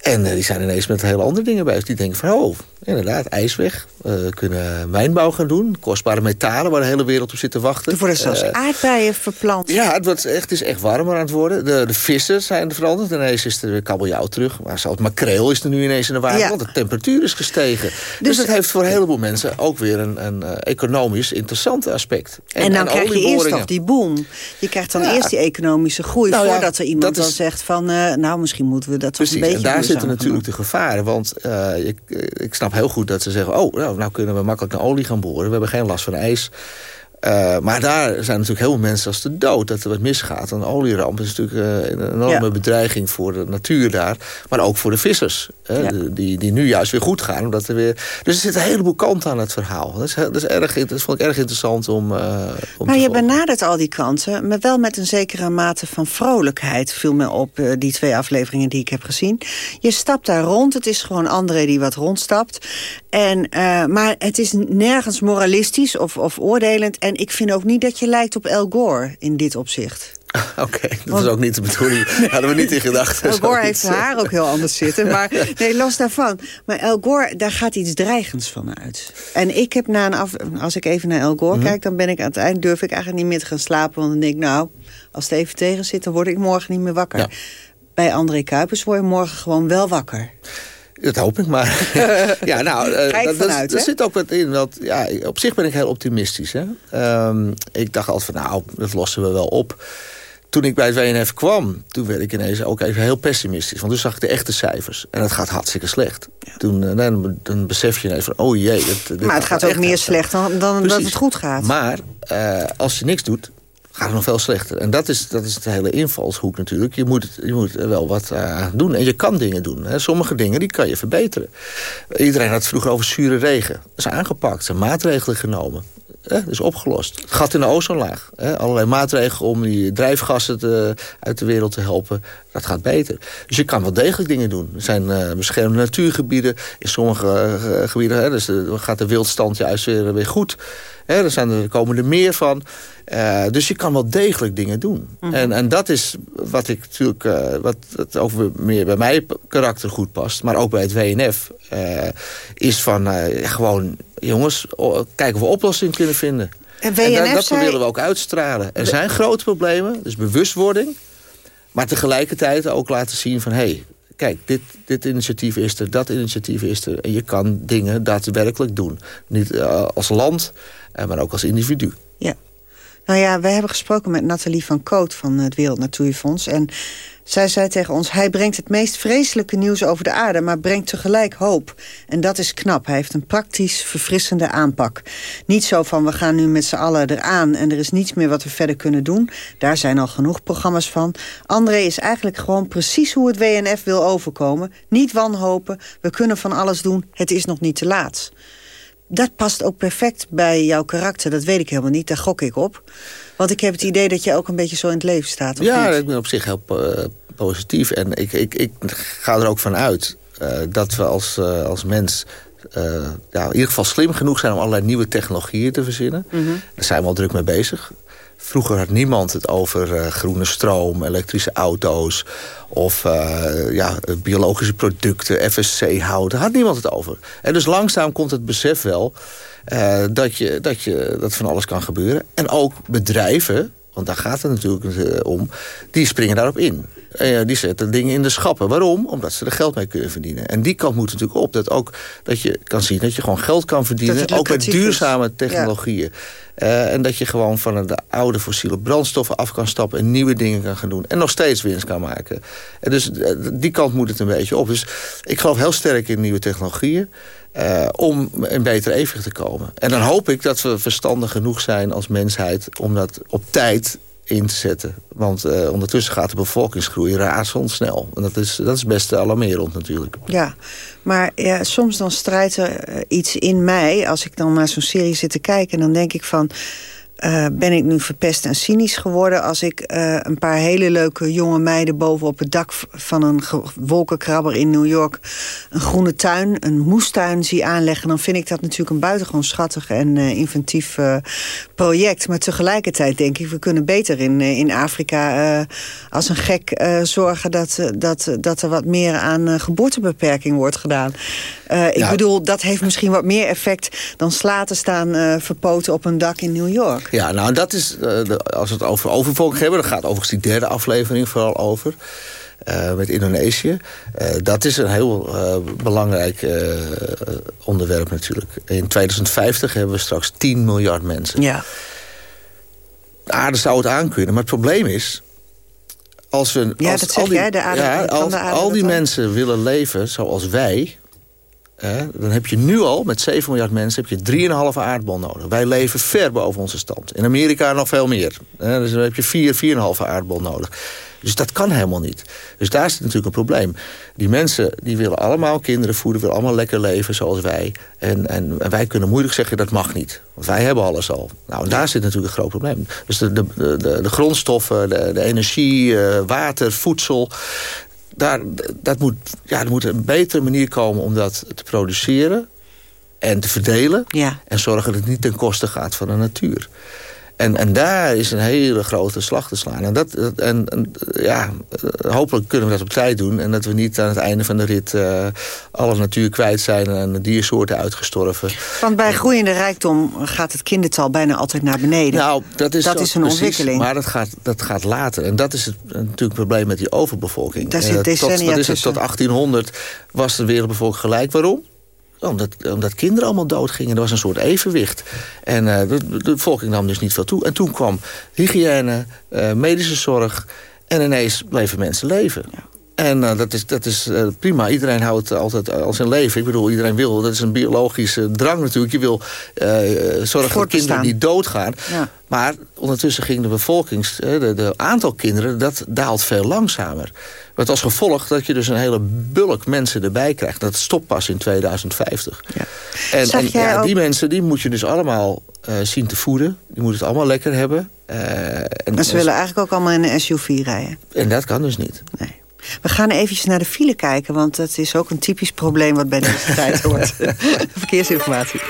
En uh, die zijn ineens met hele andere dingen bezig. Die denken van, oh, inderdaad, ijs weg. We uh, kunnen mijnbouw gaan doen. Kostbare metalen waar de hele wereld op zit te wachten. Er worden zelfs uh, aardbeien verplant. Ja, het, wordt echt, het is echt warmer aan het worden. De, de vissen zijn veranderd. Ineens is er kabeljauw terug. Maar zelfs makreel is er nu ineens in de water. Ja. Want de temperatuur is gestegen. Dus, dus dat heeft voor een heleboel mensen ook weer een, een economisch interessant aspect. En, en dan en krijg je eerst nog die boom. Je krijgt dan ja. eerst die economische groei... Nou voordat er iemand dan is... zegt van... nou, misschien moeten we dat toch een beetje... Zitten natuurlijk de gevaren. Want uh, ik, ik snap heel goed dat ze zeggen... oh, nou, nou kunnen we makkelijk naar olie gaan boren. We hebben geen last van ijs. Uh, maar daar zijn natuurlijk heel veel mensen als de dood dat er wat misgaat. Een olieramp is natuurlijk uh, een enorme ja. bedreiging voor de natuur daar. Maar ook voor de vissers. Hè, ja. die, die nu juist weer goed gaan. Omdat er weer... Dus er zit een heleboel kanten aan het verhaal. Dat, is, dat, is erg, dat vond ik erg interessant om, uh, om Maar je benadert al die kanten. Maar wel met een zekere mate van vrolijkheid. Viel me op die twee afleveringen die ik heb gezien. Je stapt daar rond. Het is gewoon André die wat rondstapt. En, maar het is nergens moralistisch of, of oordelend. En ik vind ook niet dat je lijkt op El Gore in dit opzicht. [laughs] Oké, okay, dat Was... is ook niet de bedoeling. [laughs] Hadden we niet in gedachten. El Gore heeft zijn haar ook heel anders zitten. Maar [laughs] nee, los daarvan. Maar El Gore, daar gaat iets dreigends van uit. En ik heb na een af... Als ik even naar El Gore mm -hmm. kijk, dan ben ik aan het eind... durf ik eigenlijk niet meer te gaan slapen. Want dan denk ik, nou, als het even tegen zit... dan word ik morgen niet meer wakker. Ja. Bij André Kuipers word je morgen gewoon wel wakker. Dat hoop ik maar. [laughs] [laughs] ja, nou, uh, dat, vanuit, dat, zit ook wat in. Want, ja, op zich ben ik heel optimistisch. Hè? Um, ik dacht altijd van, nou, dat lossen we wel op. Toen ik bij het WNF kwam, toen werd ik ineens ook even heel pessimistisch. Want toen zag ik de echte cijfers. En het gaat hartstikke slecht. Ja. Toen uh, dan, dan besef je ineens van, oh jee. Maar het gaat, gaat ook meer slecht dan, dan dat het goed gaat. Maar uh, als je niks doet, gaat het nog veel slechter. En dat is, dat is de hele invalshoek natuurlijk. Je moet, je moet er wel wat aan doen. En je kan dingen doen. Hè. Sommige dingen die kan je verbeteren. Iedereen had het vroeger over zure regen. Dat is aangepakt. Zijn maatregelen genomen. Dat is opgelost. Gat in de ozonlaag. Hè. Allerlei maatregelen om die drijfgassen te, uit de wereld te helpen. Dat gaat beter. Dus je kan wel degelijk dingen doen. Er zijn uh, beschermde natuurgebieden. In sommige uh, gebieden hè, dus, uh, gaat de wildstand juist weer, weer goed. Hè, er, zijn er komen er meer van. Dus je kan wel degelijk dingen doen. Mm -hmm. en, en dat is wat ik natuurlijk, wat, wat ook meer bij mijn karakter goed past, maar ook bij het WNF, is van gewoon, jongens, kijken of we oplossingen kunnen vinden. En, WNF en dat, dat willen we ook uitstralen. Er zijn grote problemen, dus bewustwording, maar tegelijkertijd ook laten zien van, hé, hey, kijk, dit, dit initiatief is er, dat initiatief is er. En je kan dingen daadwerkelijk doen. Niet uh, als land, uh, maar ook als individu. Nou ja, wij hebben gesproken met Nathalie van Koot van het Wereld Natuurfonds. En zij zei tegen ons, hij brengt het meest vreselijke nieuws over de aarde... maar brengt tegelijk hoop. En dat is knap. Hij heeft een praktisch, verfrissende aanpak. Niet zo van, we gaan nu met z'n allen eraan... en er is niets meer wat we verder kunnen doen. Daar zijn al genoeg programma's van. André is eigenlijk gewoon precies hoe het WNF wil overkomen. Niet wanhopen, we kunnen van alles doen, het is nog niet te laat. Dat past ook perfect bij jouw karakter. Dat weet ik helemaal niet, daar gok ik op. Want ik heb het idee dat je ook een beetje zo in het leven staat. ja, niet? ik ben op zich heel uh, positief. En ik, ik, ik ga er ook van uit uh, dat we als, uh, als mens... ja, in ieder geval slim genoeg zijn om allerlei nieuwe technologieën te verzinnen. Mm -hmm. Daar zijn we al druk mee bezig. Vroeger had niemand het over uh, groene stroom, elektrische auto's... of uh, ja, biologische producten, FSC-hout. Had niemand het over. En dus langzaam komt het besef wel uh, dat, je, dat, je, dat van alles kan gebeuren. En ook bedrijven, want daar gaat het natuurlijk om... die springen daarop in. Uh, die zetten dingen in de schappen. Waarom? Omdat ze er geld mee kunnen verdienen. En die kant moet natuurlijk op. Dat, ook, dat je kan zien dat je gewoon geld kan verdienen. Ook met duurzame technologieën. Ja. Uh, en dat je gewoon van de oude fossiele brandstoffen af kan stappen... en nieuwe dingen kan gaan doen. En nog steeds winst kan maken. En dus die kant moet het een beetje op. Dus ik geloof heel sterk in nieuwe technologieën. Uh, om een beter evenwicht te komen. En dan hoop ik dat we verstandig genoeg zijn als mensheid... om dat op tijd in te zetten. Want uh, ondertussen gaat de bevolkingsgroei razendsnel. En dat is, dat is best alarmerend natuurlijk. Ja, maar soms dan strijdt er uh, iets in mij... als ik dan naar zo'n serie zit te kijken... dan denk ik van... Uh, ben ik nu verpest en cynisch geworden... als ik uh, een paar hele leuke jonge meiden boven op het dak van een wolkenkrabber in New York... een groene tuin, een moestuin zie aanleggen... dan vind ik dat natuurlijk een buitengewoon schattig en uh, inventief project. Maar tegelijkertijd denk ik, we kunnen beter in, in Afrika als een gek zorgen... Dat, dat, dat er wat meer aan geboortebeperking wordt gedaan. Ik bedoel, dat heeft misschien wat meer effect dan slaten staan verpoten op een dak in New York. Ja, nou dat is, de, als we het over overvolking hebben, dan gaat overigens die derde aflevering vooral over. met Indonesië. dat is een heel belangrijk onderwerp natuurlijk. In 2050 hebben we straks 10 miljard mensen. Ja. De aarde zou het aankunnen, maar het probleem is... Als we, ja, als dat al zeg die, jij, de aarde, ja, als de aarde al die mensen willen leven zoals wij Dan heb je nu al, met 7 miljard mensen, heb je 3,5 aardbol nodig. Wij leven ver boven onze stand. In Amerika nog veel meer. Hè, dus dan heb je 4, 4,5 aardbol nodig. Dus dat kan helemaal niet. Dus daar zit natuurlijk een probleem. Die mensen die willen allemaal kinderen voeden... willen allemaal lekker leven zoals wij. En, en, wij kunnen moeilijk zeggen dat mag niet. Want wij hebben alles al. Nou, en daar zit natuurlijk een groot probleem. Dus de, de, de, de grondstoffen, de, de energie, uh, water, voedsel... Daar, dat moet, ja, er moet een betere manier komen om dat te produceren... en te verdelen. Ja. En zorgen dat het niet ten koste gaat van de natuur. En, en daar is een hele grote slag te slaan. En, dat, en, en ja, hopelijk kunnen we dat op tijd doen. En dat we niet aan het einde van de rit uh, alle natuur kwijt zijn... en de diersoorten uitgestorven. Want bij groeiende rijkdom gaat het kindertal bijna altijd naar beneden. Nou, dat is, dat is een precies, ontwikkeling. Maar dat gaat, dat gaat later. En dat is het, natuurlijk het probleem met die overbevolking. Daar zit decennia tot, wat is het, tot 1800 was de wereldbevolking gelijk. Waarom? Omdat, omdat kinderen allemaal doodgingen. Er was een soort evenwicht. En uh, de, de bevolking nam dus niet veel toe. En toen kwam hygiëne, uh, medische zorg... en ineens bleven mensen leven. Ja. En uh, dat is, dat is uh, prima. Iedereen houdt altijd al zijn leven. Ik bedoel, iedereen wil. Dat is een biologische drang natuurlijk. Je wil uh, zorgen dat kinderen niet doodgaan. Ja. Maar ondertussen ging de bevolkings... de, de aantal kinderen, dat daalt veel langzamer. Met als gevolg dat je dus een hele bulk mensen erbij krijgt. Dat stopt pas in 2050. Ja. En, en ja, ook... die mensen die moet je dus allemaal uh, zien te voeden. Die moeten het allemaal lekker hebben. Uh, en, maar ze willen eigenlijk ook allemaal in een SUV rijden. En dat kan dus niet. Nee. We gaan eventjes naar de file kijken, want dat is ook een typisch probleem wat bij deze [laughs] tijd hoort. [laughs] Verkeersinformatie.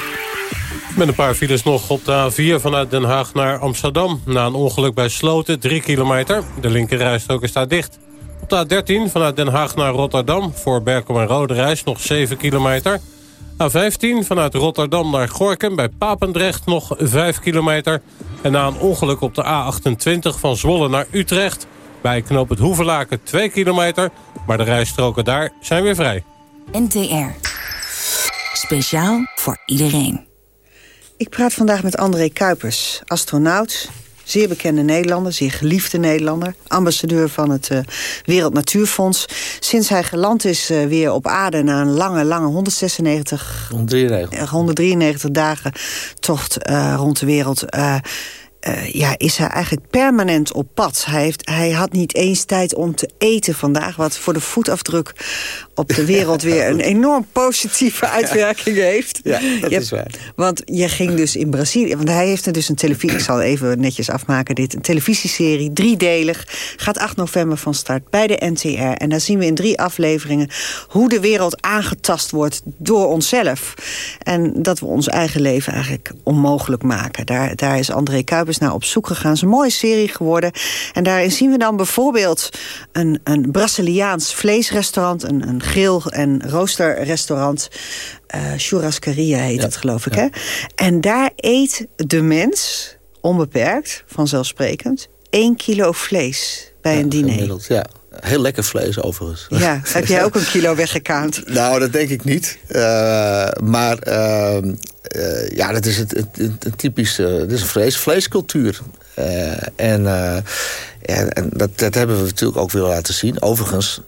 Met een paar files nog op de A4 vanuit Den Haag naar Amsterdam. Na een ongeluk bij Sloten, 3 kilometer. De linkerrijstrook is daar dicht. Op de A13 vanuit Den Haag naar Rotterdam. Voor Berkom en Rode Reis nog 7 kilometer. A15 vanuit Rotterdam naar Gorkum bij Papendrecht nog 5 kilometer. En na een ongeluk op de A28 van Zwolle naar Utrecht... bij knoop het Hoevelaken 2 kilometer. Maar de rijstroken daar zijn weer vrij. NTR. Speciaal voor iedereen. Ik praat vandaag met André Kuipers, astronaut... Zeer bekende Nederlander, zeer geliefde Nederlander. Ambassadeur van het uh, Wereld Natuurfonds. Sinds hij geland is uh, weer op aarde na een lange, lange 196... 193, 193 dagen tocht uh, rond de wereld... Uh, ja, is hij eigenlijk permanent op pad. Hij, heeft, hij had niet eens tijd om te eten vandaag... wat voor de voetafdruk op de [laughs] wereld weer een enorm positieve uitwerking heeft. Ja, dat je, is waar. Want je ging dus in Brazilië... want hij heeft er dus een televisie... ik zal even netjes afmaken dit. Een televisieserie, driedelig. Gaat 8 november van start bij de NTR. En daar zien we in drie afleveringen... hoe de wereld aangetast wordt door onszelf. En dat we ons eigen leven eigenlijk onmogelijk maken. Daar, daar is André Kuipers naar op zoek gegaan. Het is een mooie serie geworden. En daarin zien we dan bijvoorbeeld een, een Braziliaans vleesrestaurant... een, een grill- en roosterrestaurant. Uh, Churrascaria heet Ja, het, geloof ik. ja. Hè? En daar eet de mens, onbeperkt, vanzelfsprekend... één kilo vlees bij een diner. Ja. Heel lekker vlees overigens. Ja, heb jij ook een kilo weggekaand? [laughs] Nou, dat denk ik niet. Uh, maar uh, uh, ja, dat is het, het, typisch... het is een vlees, vleescultuur. Uh, en en, en dat, dat hebben we natuurlijk ook willen laten zien. Overigens,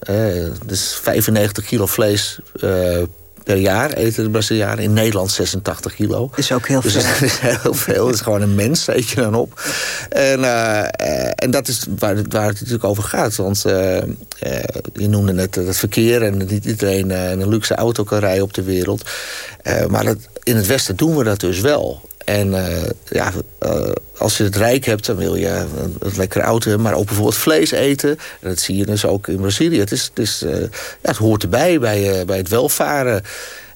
dus 95 kilo vlees per jaar eten de Brazilianen. In Nederland 86 kilo. Is ook heel dus veel. Dat [laughs] is heel veel. Het is gewoon een mens, [laughs] eet je dan op. En, uh, uh, en dat is waar, waar het natuurlijk over gaat. Want uh, je noemde net het verkeer... en niet iedereen een luxe auto kan rijden op de wereld. maar dat, in het Westen doen we dat dus wel. En uh, ja, uh, als je het rijk hebt, dan wil je een, een lekkere auto hebben... maar ook bijvoorbeeld vlees eten. En dat zie je dus ook in Brazilië. Het, is, het, is, uh, ja, het hoort erbij bij, bij het welvaren.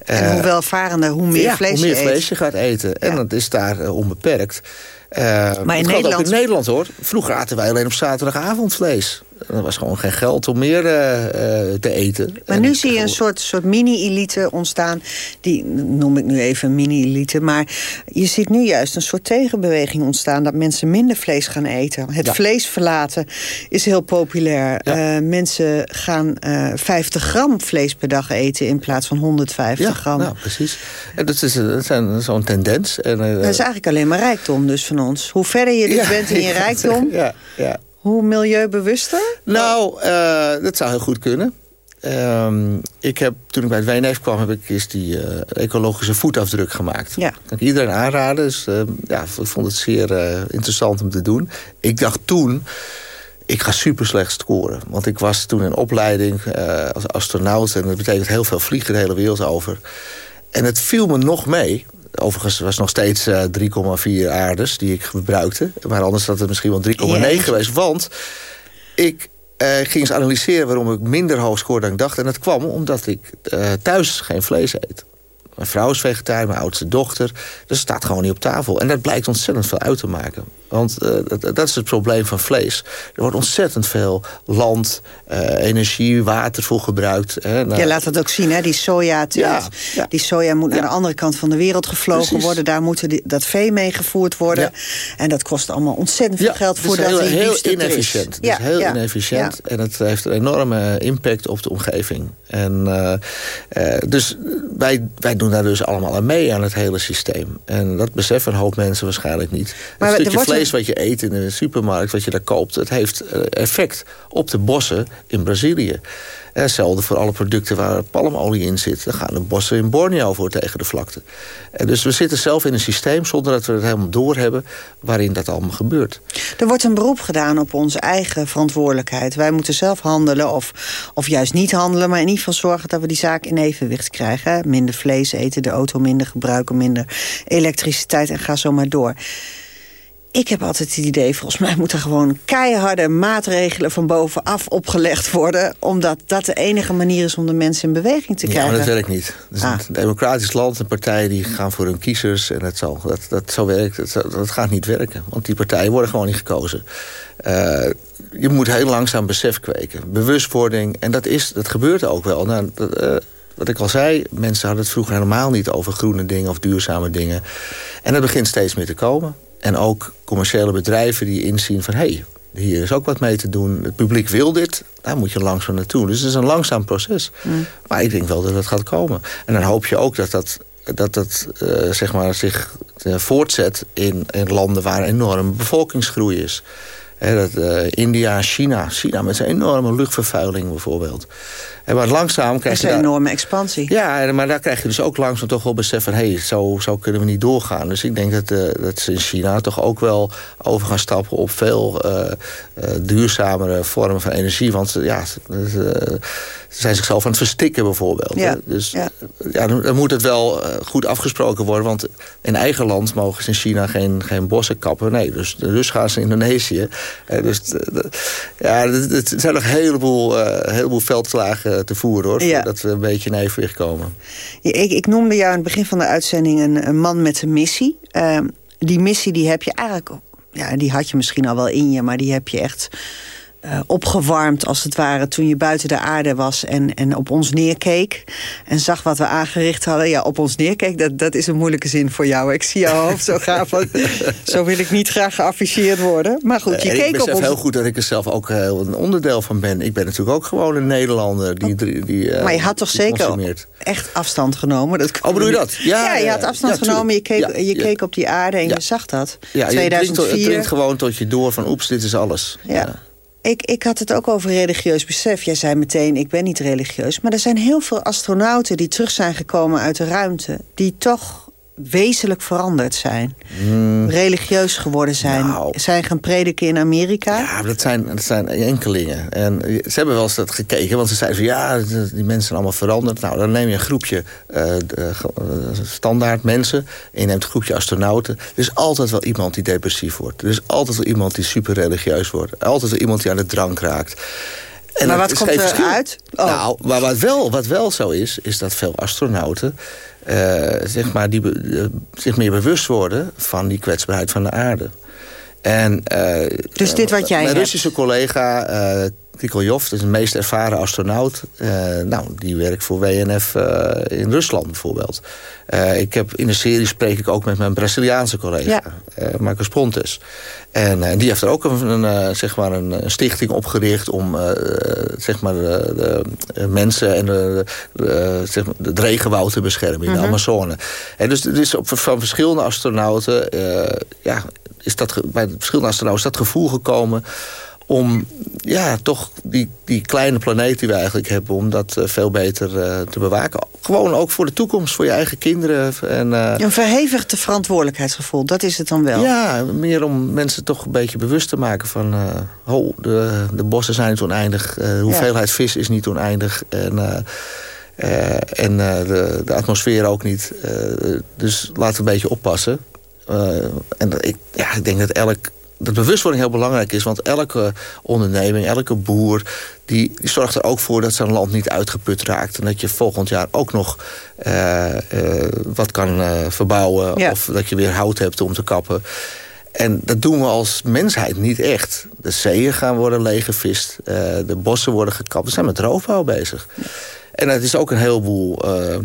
En hoe welvarender, hoe meer ja, vlees hoe meer je vlees je gaat eten. En dat is daar onbeperkt. Maar in Nederland... In Nederland hoor. Vroeger aten wij alleen op zaterdagavond vlees. Er was gewoon geen geld om meer uh, uh, te eten. Maar en nu zie je een soort, soort mini-elite ontstaan. Die noem ik nu even mini-elite. Maar je ziet nu juist een soort tegenbeweging ontstaan... dat mensen minder vlees gaan eten. Het Ja. vlees verlaten is heel populair. Ja. Uh, mensen gaan 50 gram vlees per dag eten... in plaats van 150 Ja, gram. nou, precies. En dat is, dat is zo'n tendens. En, dat is eigenlijk alleen maar rijkdom dus van ons. Hoe verder je dus Ja, bent in je rijkdom... Ja, ja. hoe milieubewuster? Nou, uh, dat zou heel goed kunnen. Ehm, ik heb, toen ik bij het WNF kwam, heb ik eens die uh, ecologische voetafdruk gemaakt. Ja. Kan ik iedereen aanraden. Dus uh, ja, ik vond het zeer interessant om te doen. Ik dacht toen, ik ga super slecht scoren. Want ik was toen in opleiding als astronaut. En dat betekent heel veel vliegen de hele wereld over. En het viel me nog mee. Overigens was nog steeds 3,4 aardes die ik gebruikte. Maar anders had het misschien wel 3,9 geweest. Want ik uh, ging eens analyseren waarom ik minder hoog scoorde dan ik dacht. En dat kwam omdat ik uh, thuis geen vlees eet. Mijn vrouw is vegetariër, mijn oudste dochter. Dus het staat gewoon niet op tafel. En dat blijkt ontzettend veel uit te maken. Want uh, dat, dat, is het probleem van vlees. Er wordt ontzettend veel land, uh, energie, water voor gebruikt. Hè. Nou, ja, laat dat ook zien, hè? die soja. Ja, ja. Die soja moet naar de andere kant van de wereld gevlogen Precies. worden. Daar moet die, dat vee mee gevoerd worden. En dat kost allemaal ontzettend veel geld voordat heel, die heel is. inefficiënt. Het is heel inefficiënt. En het heeft een enorme impact op de omgeving. En, uh, dus wij, wij doen daar dus allemaal aan mee aan het hele systeem. En dat beseffen een hoop mensen waarschijnlijk niet. Maar er wordt vlees wat je eet in de supermarkt, wat je daar koopt... het heeft effect op de bossen in Brazilië. Hetzelfde voor alle producten waar palmolie in zit. Dan gaan de bossen in Borneo voor tegen de vlakte. En dus we zitten zelf in een systeem, zonder dat we het helemaal doorhebben... waarin dat allemaal gebeurt. Er wordt een beroep gedaan op onze eigen verantwoordelijkheid. Wij moeten zelf handelen of, of juist niet handelen... maar in ieder geval zorgen dat we die zaak in evenwicht krijgen. Minder vlees eten, de auto minder gebruiken, minder elektriciteit... en ga zo maar door. Ik heb altijd het idee, volgens mij moeten gewoon keiharde maatregelen van bovenaf opgelegd worden. Omdat dat de enige manier is om de mensen in beweging te krijgen. Ja, maar dat werkt niet. Het is ah. een democratisch land en partijen die gaan voor hun kiezers. En dat, zal, dat, dat zo werkt. Dat, dat gaat niet werken. Want die partijen worden gewoon niet gekozen. Uh, je moet heel langzaam besef kweken. Bewustwording. En dat, is, dat gebeurt ook wel. Nou, dat, uh, wat ik al zei, mensen hadden het vroeger helemaal niet over groene dingen of duurzame dingen. En dat begint steeds meer te komen. En ook commerciële bedrijven die inzien van... hé, hey, hier is ook wat mee te doen. Het publiek wil dit, daar moet je langzaam naartoe. Dus het is een langzaam proces. Mm. Maar ik denk wel dat het gaat komen. En dan hoop je ook dat dat, dat, dat uh, zeg maar zich uh, voortzet... In, in landen waar een enorme bevolkingsgroei is. He, dat, uh, India, China. China met zijn enorme luchtvervuiling bijvoorbeeld. En maar langzaam krijg je daar... een enorme expansie. Ja, maar daar krijg je dus ook langzaam toch wel besef van... hé, hey, zo, zo kunnen we niet doorgaan. Dus ik denk dat, uh, dat ze in China toch ook wel over gaan stappen... op veel uh, uh, duurzamere vormen van energie. Want ja, ze zijn zichzelf aan het verstikken bijvoorbeeld. Ja. Dus ja. ja, dan, dan moet het wel goed afgesproken worden. Want in eigen land mogen ze in China geen, geen bossen kappen. Nee, dus, dus gaan ze in Indonesië. dus ja, het zijn nog een heleboel, heleboel veldslagen te voeren, hoor. Ja. Dat we een beetje in evenwicht komen. Ja, ik, ik, noemde jou in het begin van de uitzending een, een man met een missie. Uh, die missie die heb je eigenlijk... Ja, die had je misschien al wel in je, maar die heb je echt... Uh, opgewarmd als het ware toen je buiten de aarde was en, en op ons neerkeek. En zag wat we aangericht hadden. Ja, op ons neerkeek, dat, dat is een moeilijke zin voor jou. Ik zie jouw hoofd zo graag van, [laughs] zo wil ik niet graag geafficheerd worden. Maar goed, je uh, keek ik op ons... heel goed dat ik er zelf ook heel een onderdeel van ben. Ik ben natuurlijk ook gewoon een Nederlander die... die, die uh, maar je had toch zeker consumeert. echt afstand genomen? Dat oh, bedoel je dat? Ja, ja je had afstand ja, genomen, je keek, ja, je keek op die aarde en je zag dat. Ja, 2004. Het dringt gewoon tot je door van oeps, dit is alles. ja. Ik, ik had het ook over religieus besef. Jij zei meteen, ik ben niet religieus. Maar er zijn heel veel astronauten die terug zijn gekomen uit de ruimte... die toch wezenlijk veranderd zijn. Mm. Religieus geworden zijn. Nou. Zijn gaan prediken in Amerika. Ja, dat zijn, dat zijn enkelingen. En ze hebben wel eens dat gekeken. Want ze zeiden van ja, die mensen zijn allemaal veranderd. Nou, dan neem je een groepje uh, de, uh, standaard mensen. En je neemt een groepje astronauten. Er is altijd wel iemand die depressief wordt. Er is altijd wel iemand die super religieus wordt. Altijd wel iemand die aan de drank raakt. En maar wat komt eruit? Oh. Nou, maar wat wel, wat wel zo is, is dat veel astronauten... Uh, zeg maar, die uh, zich meer bewust worden van die kwetsbaarheid van de aarde. En, uh, dus dit wat jij Mijn hebt. Russische collega Tikoljov, dat is de meest ervaren astronaut... nou, die werkt voor WNF in Rusland bijvoorbeeld. ik heb, in de serie spreek ik ook met mijn Braziliaanse collega, ja. Marcus Pontes. En, die heeft er ook een, een, zeg maar een, stichting opgericht... om zeg maar de, de mensen en de, de, zeg maar het regenwoud te beschermen in de Amazone. En dus, dus op, van verschillende astronauten... ja, is dat, bij verschillende astronauten is dat gevoel gekomen om ja, toch die, die kleine planeet die we eigenlijk hebben... om dat eh, veel beter eh, te bewaken. Gewoon ook voor de toekomst, voor je eigen kinderen. En, eh, Een verhevigde verantwoordelijkheidsgevoel, dat is het dan wel? Ja, meer om mensen toch een beetje bewust te maken van... oh, de, de bossen zijn niet oneindig, de hoeveelheid vis is niet oneindig... En, en de, de atmosfeer ook niet. Dus laten we een beetje oppassen. En ik, ja, ik denk dat elk dat bewustwording heel belangrijk is. Want elke onderneming, elke boer... Die, die zorgt er ook voor dat zijn land niet uitgeput raakt. En dat je volgend jaar ook nog eh, eh, wat kan eh, verbouwen. Ja. Of dat je weer hout hebt om te kappen. En dat doen we als mensheid niet echt. De zeeën gaan worden leeggevist. eh, de bossen worden gekapt. We zijn met roofbouw bezig. En het is ook een heleboel... eh,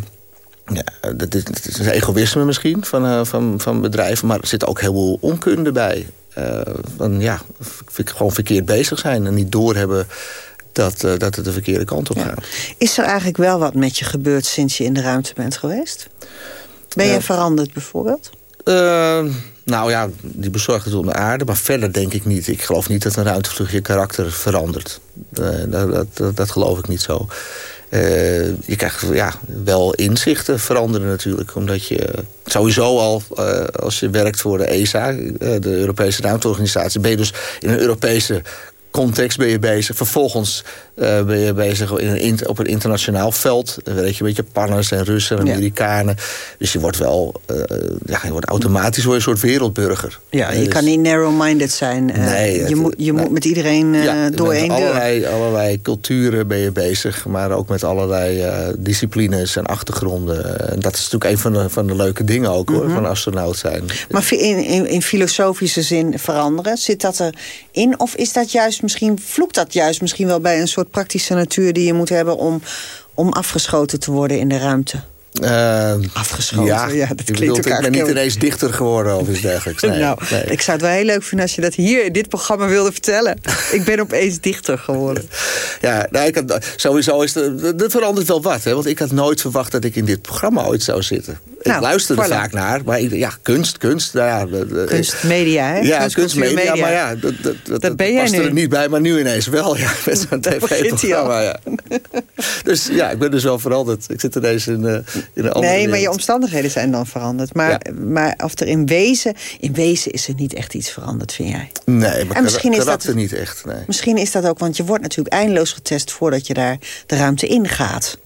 ja, dat is, dat is een egoïsme misschien van, eh, van, van bedrijven. Maar er zit ook heel veel onkunde bij. Eh, van, ja, gewoon verkeerd bezig zijn en niet doorhebben dat, eh, dat het de verkeerde kant op gaat. Is er eigenlijk wel wat met je gebeurd sinds je in de ruimte bent geweest? Ben je Eh, veranderd bijvoorbeeld? Eh, nou ja, die bezorgd het om de aarde. Maar verder denk ik niet. Ik geloof niet dat een ruimtevlucht je karakter verandert. Eh, dat, dat, dat geloof ik niet zo. Eh, je krijgt ja, wel inzichten veranderen natuurlijk. Omdat je sowieso al, eh, als je werkt voor de ESA... eh, de Europese Ruimteorganisatie... ben je dus in een Europese context ben je bezig. Vervolgens eh, ben je bezig in op een internationaal veld. Dan weet je met Japanners en Russen en Ja. Amerikanen. Dus je wordt wel, eh, ja, je wordt automatisch een soort wereldburger. Ja, je Dus- kan niet narrow-minded zijn. Eh, Nee, je moet, je moet met iedereen eh, Ja, door met één deur. allerlei, allerlei culturen ben je bezig, maar ook met allerlei eh, disciplines en achtergronden. En dat is natuurlijk een van de, van de leuke dingen ook hoor, Mhm. van astronaut zijn. Maar in, in, in filosofische zin veranderen, zit dat erin? Of is dat juist misschien, vloekt dat juist misschien wel bij een soort praktische natuur die je moet hebben om, om afgeschoten te worden in de ruimte? Afgeschoten, ja, dat je klinkt bedoelt, ik ben niet ineens dichter geworden of iets dergelijks. Nee, nou, nee. ik zou het wel heel leuk vinden als je dat hier in dit programma wilde vertellen. ik ben opeens dichter geworden. [laughs] Ja, nou, ik had, sowieso is er, er verandert wel wat. Hè, want ik had nooit verwacht dat ik in dit programma ooit zou zitten. Nou, ik luisterde voilà. vaak naar, maar ik, ja, kunst, kunst. Nou ja, Kunstmedia, hè? Ja, Kunst, kunstmedia, media. maar ja, dat, dat, dat, dat ben past er niet bij, maar nu ineens wel. Ja, met zo'n [laughs] hij tv-programma. Ja. Dus ja, ik ben dus wel veranderd. Ik zit ineens in, eh, in een andere Nee, maar je omstandigheden zijn dan veranderd. Maar, maar of er in wezen... In wezen is er niet echt iets veranderd, vind jij? Nee, maar En misschien is dat- niet echt. Nee. Misschien is dat ook, want je wordt natuurlijk eindeloos getest... voordat je daar de ruimte in gaat.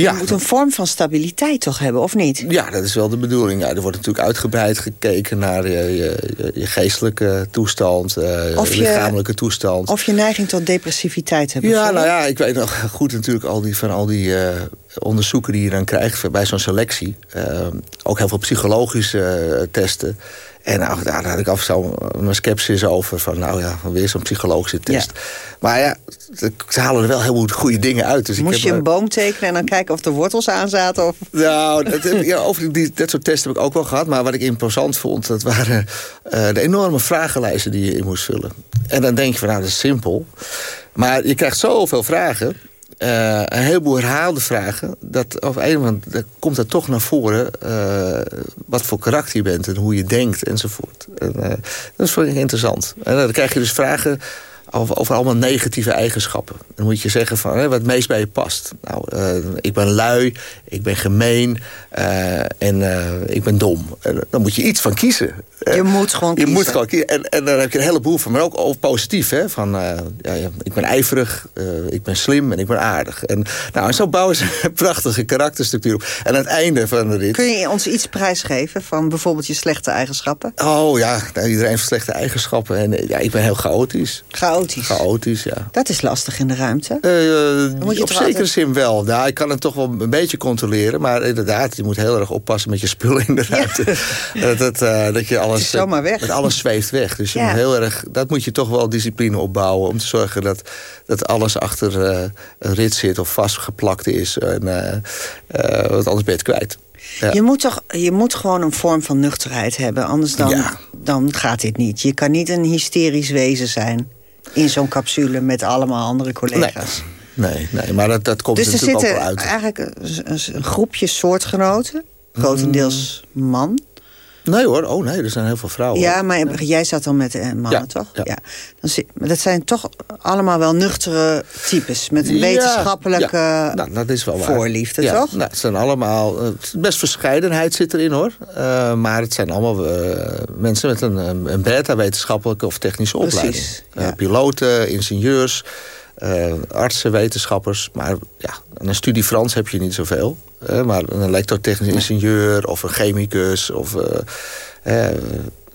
Ja. Je moet een vorm van stabiliteit toch hebben, of niet? Ja, dat is wel de bedoeling. Ja, er wordt natuurlijk uitgebreid gekeken naar je, je, je- geestelijke toestand, eh, Of je lichamelijke toestand. Of je neiging tot depressiviteit hebben. Ja, nou ja, ik weet nog goed natuurlijk al die, van al die eh, onderzoeken die je dan krijgt bij zo'n selectie. Eh, ook heel veel psychologische eh, testen. En nou, daar had ik af en toe mijn sceptisch over. Van nou ja, weer zo'n psychologische test. Maar ja, ze halen er wel heel veel goede dingen uit. Dus ik Moest heb je een boom tekenen en dan kijken of de wortels aan zaten? Of... nou, dat, ja, over die, dat soort testen heb ik ook wel gehad. Maar wat ik imposant vond, dat waren eh, de enorme vragenlijsten die je in moest vullen. En dan denk je van, nou, dat is simpel. Maar je krijgt zoveel vragen. Eh, een heleboel herhaalde vragen. Dat op een of andere komt dat toch naar voren. eh, wat voor karakter je bent en hoe je denkt enzovoort. En, eh, dat is voor interessant. En dan krijg je dus vragen over, over allemaal negatieve eigenschappen. Dan moet je zeggen van hè, wat het meest bij je past. Nou, eh, ik ben lui, ik ben gemeen eh, en eh, ik ben dom. En dan moet je iets van kiezen. Je moet gewoon Je kiezen. moet gewoon kiezen. En, en dan heb je een heleboel van, maar ook over positief. Hè? Van, ja, ja, ik ben ijverig, ik ben slim en ik ben aardig. En, nou, en zo bouwen ze een [laughs] prachtige karakterstructuur op. En aan het einde van de rit... Kun je ons iets prijsgeven van bijvoorbeeld je slechte eigenschappen? Oh ja, nou, iedereen heeft slechte eigenschappen. En ja, ik ben heel chaotisch. Chaotisch? Chaotisch, ja. Dat is lastig in de ruimte. Eh, moet je op zekere altijd- zin wel. Nou, ik kan het toch wel een beetje controleren. Maar inderdaad, je moet heel erg oppassen met je spullen in de ruimte. [laughs] dat, dat, eh, dat je alles, zomaar weg. Dat alles zweeft weg. Dus je Ja. moet heel erg, dat moet je toch wel discipline opbouwen. Om te zorgen dat, dat alles achter eh, een rit zit of vastgeplakt is. En, eh, eh, want anders ben je het kwijt. Ja. Je, moet toch, je moet gewoon een vorm van nuchterheid hebben. Anders dan, dan gaat dit niet. Je kan niet een hysterisch wezen zijn in zo'n capsule met allemaal andere collega's. Nee, nee, maar dat, dat komt dus er er natuurlijk ook zitten wel uit. eigenlijk een, een- een groepje soortgenoten, grotendeels man. Nee hoor, oh nee, er zijn heel veel vrouwen. Ja, maar jij zat dan met eh, mannen, Ja, toch? ja. Dan maar dat zijn toch allemaal wel nuchtere types... met een wetenschappelijke ja. Nou, dat is wel voorliefde, toch? Nou, het zijn allemaal... eh, best verscheidenheid zit erin, hoor. Eh, maar het zijn allemaal mensen met een, een beta-wetenschappelijke of technische opleiding. Eh, piloten, ingenieurs, eh, artsen, wetenschappers. Maar ja, een studie Frans heb je niet zoveel. Eh, maar een elektrotechnisch ingenieur of een chemicus of... eh,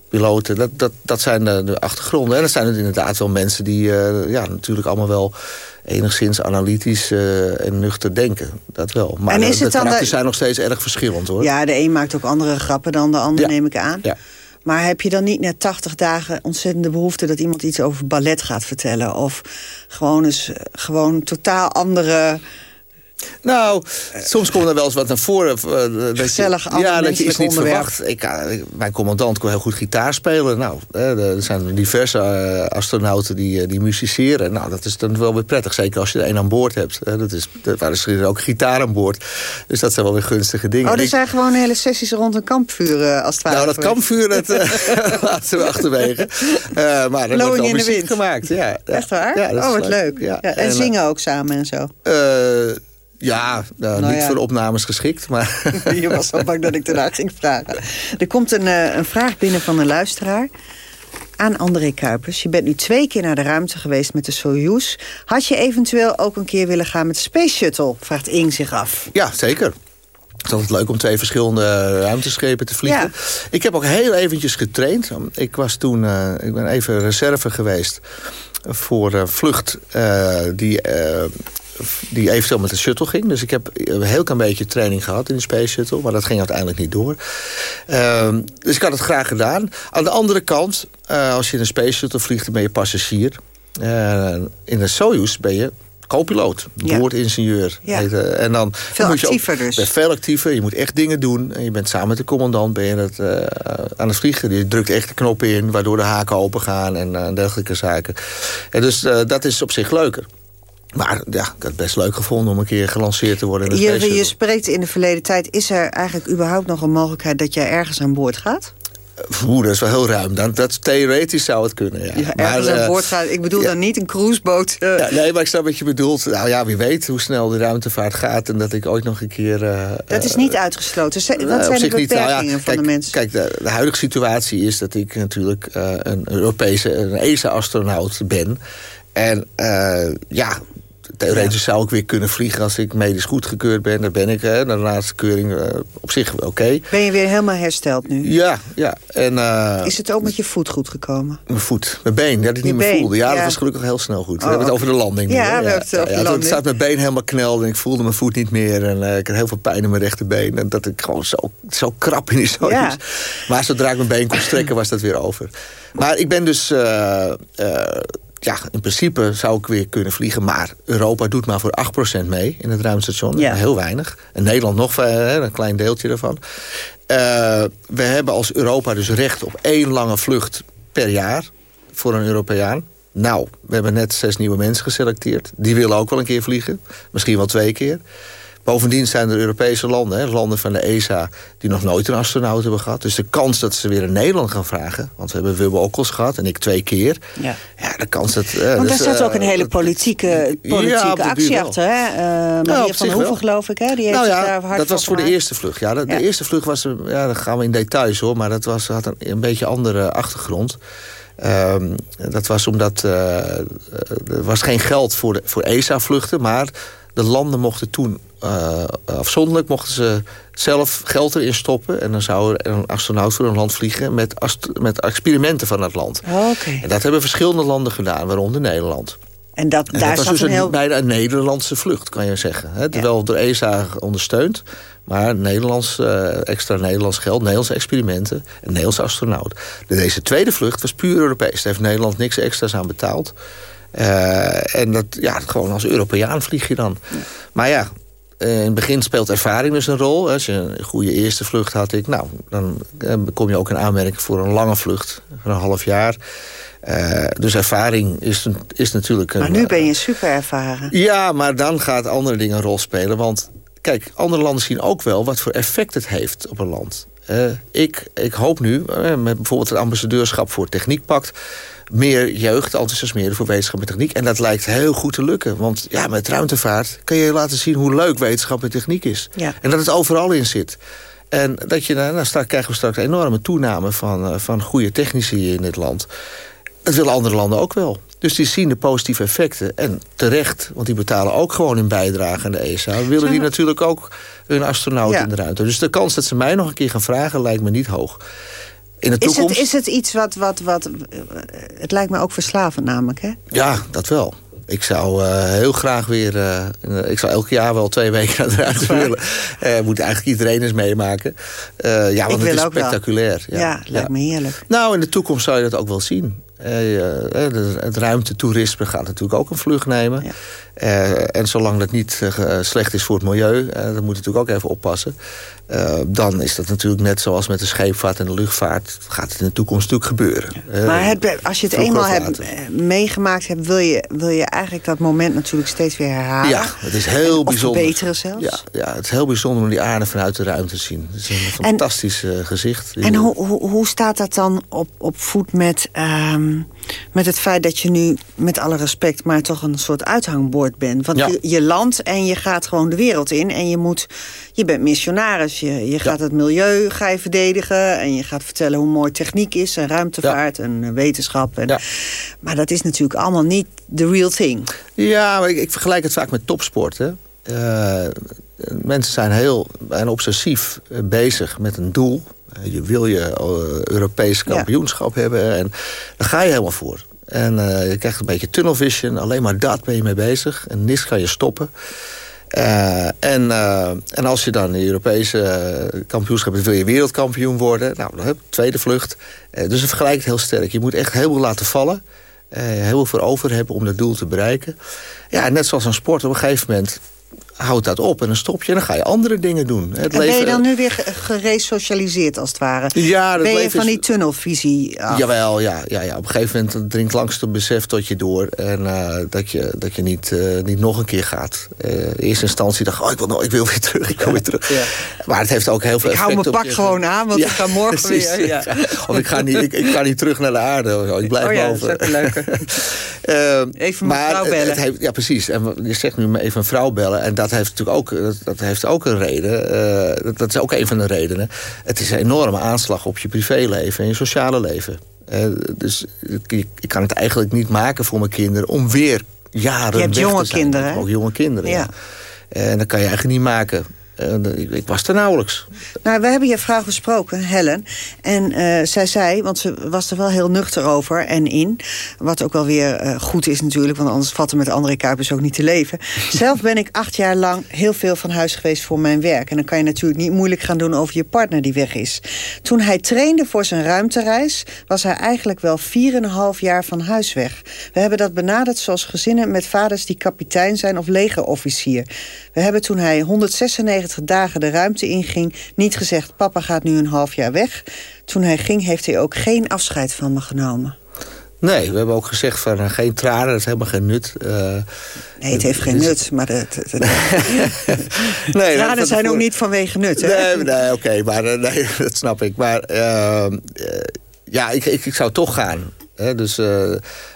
piloten, dat, dat, dat zijn de, de achtergronden. En dat zijn het inderdaad wel mensen die ja, natuurlijk allemaal wel enigszins analytisch en nuchter denken. Dat wel. Maar En is het de dan de- zijn nog steeds erg verschillend hoor. Ja, de een maakt ook andere grappen dan de ander, neem ik aan. Ja. Maar heb je dan niet na 80 dagen ontzettende behoefte... dat iemand iets over ballet gaat vertellen? Of gewoon eens eh, gewoon totaal andere... Nou, soms komt er wel eens wat naar voren. eh, dat je- Gezellig, ander Ja, dat je iets niet verwacht. Ik, eh, ik- mijn commandant kon heel goed gitaar spelen. Nou, eh, er zijn diverse eh, astronauten die, eh, die musiceren. Nou, dat is dan wel weer prettig. Zeker als je er één aan boord hebt. Eh, dat is, er waren er ook gitaar aan boord. Dus dat zijn wel weer gunstige dingen. Oh, En er ik- zijn gewoon hele sessies rond een kampvuur, eh, als het ware. nou, dat kampvuur, dat eh, [laughs] laten we achterwege. Eh, maar er wordt in de wind. gemaakt. Ja, ja. Echt waar? Ja, dat is oh, wat leuk. Ja. Ja, en, eh, zingen ook samen en zo. Eh, ja, nou, Nou niet ja. voor opnames geschikt, maar... [laughs] Je was zo bang dat ik daarna ging vragen. Er komt een, eh, een vraag binnen van een luisteraar aan André Kuipers. Je bent nu twee keer naar de ruimte geweest met de Soyuz. Had je eventueel ook een keer willen gaan met de Space Shuttle? Vraagt Ing zich af. Ja, zeker. Het is altijd leuk om twee verschillende ruimteschepen te vliegen. Ja. Ik heb ook heel eventjes getraind. Ik was toen, eh, ik ben even reserve geweest voor een vlucht eh, die, eh, die eventueel met de shuttle ging. Dus ik heb een heel klein beetje training gehad in de Space Shuttle. Maar dat ging uiteindelijk niet door. Ehm, dus ik had het graag gedaan. Aan de andere kant, eh, als je in een Space Shuttle vliegt, dan ben je passagier. Eh, in de Soyuz ben je co-piloot, Ja. boordingenieur. Ja. en dan Veel moet je ook- actiever dus. ben veel actiever, je moet echt dingen doen. En je bent samen met de commandant ben je het, eh, aan het vliegen. Je drukt echt de knoppen in, waardoor de haken open gaan en dergelijke zaken. En dus dat is op zich leuker. Maar ja, ik had het best leuk gevonden om een keer gelanceerd te worden in Je, je spreekt in de verleden tijd. Is er eigenlijk überhaupt nog een mogelijkheid dat jij ergens aan boord gaat? Oeh, dat is wel heel ruim. Dan, dat, theoretisch zou het kunnen, ja. Ja, ergens Maar, aan eh, boord gaat. Ik bedoel dan niet een cruiseboot. eh, ja, nee, maar ik snap wat je bedoelt. Nou ja, wie weet hoe snel de ruimtevaart gaat... en dat ik ooit nog een keer... eh, dat is eh, niet uitgesloten. Wat zijn de niet. Nou beperkingen van kijk, de mens? Kijk, de, de huidige situatie is dat ik natuurlijk eh, een Europese, een ESA-astronaut ben. En eh, ja, theoretisch zou ik weer kunnen vliegen als ik medisch goedgekeurd ben. Daar ben ik, hè, de laatste keuring eh, op zich oké. Ben je weer helemaal hersteld nu? Ja, ja. En, eh, Is het ook met je voet goed gekomen? mijn voet, mijn been, dat ik niet meer voelde. Ja, ja. dat was gelukkig heel snel goed. we Oh, hebben het over de landing. Ja, we hebben het over de toen landing. staat mijn been helemaal kneld en ik voelde mijn voet niet meer. En eh, ik had heel veel pijn in mijn rechterbeen. En dat ik gewoon zo, zo krap in die. Ja. Maar zodra ik mijn been kon strekken, was dat weer over. Maar ik ben dus... ja, in principe zou ik weer kunnen vliegen. Maar Europa doet maar voor 8% mee in het ruimtestation. Ja. Heel weinig. En Nederland nog eh, een klein deeltje ervan. Eh, we hebben als Europa dus recht op één lange vlucht per jaar voor een Europeaan. Nou, we hebben net zes nieuwe mensen geselecteerd. Die willen ook wel een keer vliegen. Misschien wel twee keer. Bovendien zijn er Europese landen, hè, landen van de ESA... die nog nooit een astronaut hebben gehad. Dus de kans dat ze weer in Nederland gaan vragen... want we hebben Wubbe Okkels gehad en ik twee keer. Ja. Ja, de kans dat... eh, Want daar dus, staat eh, ook een hele politieke, politieke actie achter. Hè? Maria op van Hoeven, wel. geloof ik. Hè? Die heeft nou ja, daar hard dat was voor de eerste vlucht. Ja, de, eerste vlucht was, ja, dan gaan we in details hoor, maar dat was, had een, een beetje andere achtergrond. Ehm, dat was omdat eh, er was geen geld voor, de, voor ESA-vluchten, maar de landen mochten toen eh, afzonderlijk mochten ze zelf geld erin stoppen. En dan zou er een astronaut voor een land vliegen met, met experimenten van dat land. Oké. En dat hebben verschillende landen gedaan, waaronder Nederland. En dat, En daar dat was dus een heel... bijna een Nederlandse vlucht, kan je zeggen. Hè? Terwijl door ESA ondersteund, maar Nederlands, eh, extra Nederlands geld, Nederlandse experimenten, een Nederlandse astronaut. Deze tweede vlucht was puur Europees. Daar heeft Nederland niks extra's aan betaald. Eh, en dat, ja, gewoon als Europeaan vlieg je dan. Maar ja, in het begin speelt ervaring dus een rol. Als je een goede eerste vlucht had, ik, nou, dan eh, kom je ook in aanmerking voor een lange vlucht, van een half jaar. Eh, dus ervaring is, is natuurlijk... Maar een, nu ben je super ervaren. ja, maar dan gaat andere dingen een rol spelen. Want kijk, andere landen zien ook wel wat voor effect het heeft op een land. Uh, ik, ik hoop nu, uh, met bijvoorbeeld het ambassadeurschap voor Techniekpact... meer jeugd enthousiasmeren voor wetenschap en techniek. En dat lijkt heel goed te lukken. Want ja, met ruimtevaart kan je laten zien hoe leuk wetenschap en techniek is. Ja. En dat het overal in zit. En dat je, nou, straks krijgen we straks een enorme toename van, uh, van goede technici in dit land. Dat willen andere landen ook wel. Dus die zien de positieve effecten. En terecht, want die betalen ook gewoon hun bijdrage aan de ESA. Willen die natuurlijk ook hun astronaut Ja. in de ruimte. Dus de kans dat ze mij nog een keer gaan vragen lijkt me niet hoog. In de Is het, is het iets wat, wat, wat... Het lijkt me ook verslavend namelijk, hè? Ja, dat wel. Ik zou eh, heel graag weer... eh, ik zou elk jaar wel twee [laughs] weken naar de ruimte willen. Eh moet eigenlijk iedereen eens meemaken. Ja, want Ik het is wel. spectaculair. Ja, lijkt me heerlijk. Nou, in de toekomst zou je dat ook wel zien. Eh, eh, het ruimtetoerisme gaat natuurlijk ook een vlucht nemen. Eh, en zolang dat niet slecht is voor het milieu... dat moet je natuurlijk ook even oppassen... dan is dat natuurlijk net zoals met de scheepvaart en de luchtvaart... gaat het in de toekomst natuurlijk gebeuren. Maar het, als je het eenmaal of hebt meegemaakt hebt... Wil je, wil je eigenlijk dat moment natuurlijk steeds weer herhalen. Ja, het is heel of bijzonder. verbeteren zelfs. Ja, ja, het is heel bijzonder om die aarde vanuit de ruimte te zien. Het is een fantastisch gezicht. En hoe, hoe, hoe staat dat dan op, op voet met, ehm, met het feit dat je nu, met alle respect... maar toch een soort uithangbord bent? Want Ja. je, je landt en je gaat gewoon de wereld in... en je, moet, je bent missionaris. Je, je gaat het milieu ga je verdedigen... en je gaat vertellen hoe mooi techniek is... en ruimtevaart en eh, wetenschap. En, Maar dat is natuurlijk allemaal niet the real thing. Ja, maar ik, ik vergelijk het vaak met topsport. Hè. Eh, mensen zijn heel en obsessief eh, bezig met een doel. Eh, je wil je eh, Europees kampioenschap hebben. En daar ga je helemaal voor. En eh, je krijgt een beetje tunnel vision. Alleen maar dat ben je mee bezig. En niks kan je stoppen. En, en als je dan de Europese kampioenschap hebt, wil je wereldkampioen worden. Nou, dan heb je tweede vlucht. Dus het vergelijkt heel sterk. Je moet echt heel veel laten vallen. heel veel voor over hebben om dat doel te bereiken. Ja, net zoals een sport, op een gegeven moment houdt dat op en dan stop je en dan ga je andere dingen doen. Het en ben je dan nu weer ge- geresocialiseerd als het ware? Ja, dat ben je van is- die tunnelvisie af? Jawel, ja, ja, ja. Op een gegeven moment dringt langs het besef tot je door. En eh, dat je, dat je niet, eh, niet nog een keer gaat. Eh, in eerste instantie dacht ik, oh, ik wil, nog- ik wil weer terug, ik wil weer [laughs] terug. Maar het heeft ook heel veel Ik hou mijn pak je- gewoon aan, want Ja, ik ga morgen [laughs] precies. weer. Ja. [laughs] Of ik ga, niet, ik, ik ga niet terug naar de aarde. Ik blijf Oh ja, dat boven. is ook een leuke. Eh, Even mijn vrouw het- bellen. het heeft- ja, precies. En je zegt nu even een vrouw bellen. En dat heeft natuurlijk ook, dat, dat heeft ook een reden. Eh, dat, dat is ook een van de redenen. Het is een enorme aanslag op je privéleven en je sociale leven. Eh, dus ik, ik kan het eigenlijk niet maken voor mijn kinderen... om weer jaren Je hebt weg jonge te zijn. kinderen, hè? Ook jonge kinderen, ja. Ja. En dat kan je eigenlijk niet maken. Eh, ik, ik was er nauwelijks. Nou, we hebben je vrouw gesproken, Helen. En eh, zij zei, want ze was er wel heel nuchter over en in. Wat ook wel weer eh, goed is natuurlijk, want anders vatten met andere kuipers ook niet te leven. [laughs] Zelf ben ik acht jaar lang heel veel van huis geweest voor mijn werk. En dan kan je natuurlijk niet moeilijk gaan doen over je partner die weg is. Toen hij trainde voor zijn ruimtereis, was hij eigenlijk wel 4,5 jaar van huis weg. We hebben dat benaderd zoals gezinnen met vaders die kapitein zijn of legerofficier. We hebben toen hij 196 dagen de ruimte inging niet gezegd... papa gaat nu een half jaar weg. Toen hij ging heeft hij ook geen afscheid van me genomen. Nee, we hebben ook gezegd van eh, geen tranen, dat is helemaal geen nut. Eh, Nee, het heeft geen dus- nut, maar het, het, het- [laughs] Nee, [laughs] tranen dat- zijn ook niet vanwege nut, hè? Nee, nee oké, maar eh, nee, [laughs] dat snap ik. Maar ja, ik, ik, ik zou toch gaan. Hè, dus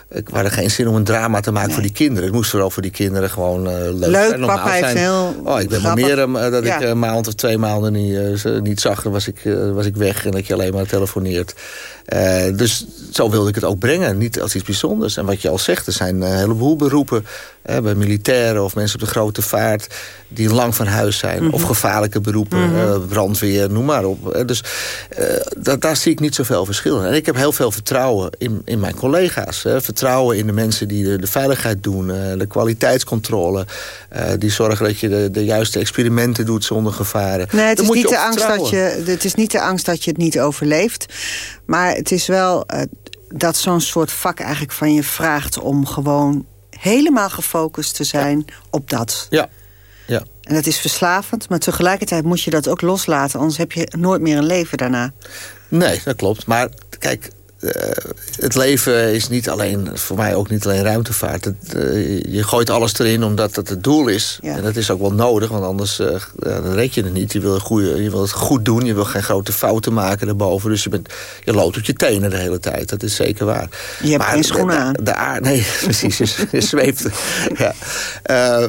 ik had er geen zin om een drama te maken voor die kinderen. Het moest vooral voor die kinderen gewoon eh, leuk, Leuk, en normaal papa zijn. heel Oh, ik ben maar meer eh, dat Ja. ik een maand of twee maanden niet, eh, niet zag. Dan was ik, eh, was ik weg en dat je alleen maar telefoneert. Eh, dus zo wilde ik het ook brengen. Niet als iets bijzonders. En wat je al zegt, er zijn een heleboel beroepen. eh, bij militairen of mensen op de grote vaart... die lang van huis zijn. Mhm. Of gevaarlijke beroepen, Mhm. eh, brandweer, noem maar op. Eh, dus eh, da- daar zie ik niet zoveel verschil in. En ik heb heel veel vertrouwen in, in mijn collega's. Hè. Vertrouwen in de mensen die de, de veiligheid doen. eh, de kwaliteitscontrole. eh, die zorgen dat je de, de juiste experimenten doet zonder gevaren. Nee, het is, niet de angst dat je, het is niet de angst dat je het niet overleeft. Maar het is wel eh, dat zo'n soort vak eigenlijk van je vraagt... om gewoon helemaal gefocust te zijn op dat. Ja. ja. En dat is verslavend, maar tegelijkertijd moet je dat ook loslaten... anders heb je nooit meer een leven daarna. Nee, dat klopt. Maar kijk, eh, het leven is niet alleen, voor mij ook niet alleen ruimtevaart. Het, eh, je gooit alles erin omdat het het doel is. En dat is ook wel nodig, want anders uh, dan red je het niet. Je wil, goede, je wil het goed doen, je wil geen grote fouten maken daarboven. Dus je, bent, je loopt op je tenen de hele tijd, dat is zeker waar. Je hebt geen schoenen aan. De, aarde, nee, [laughs] precies, je, je zweeft. ja.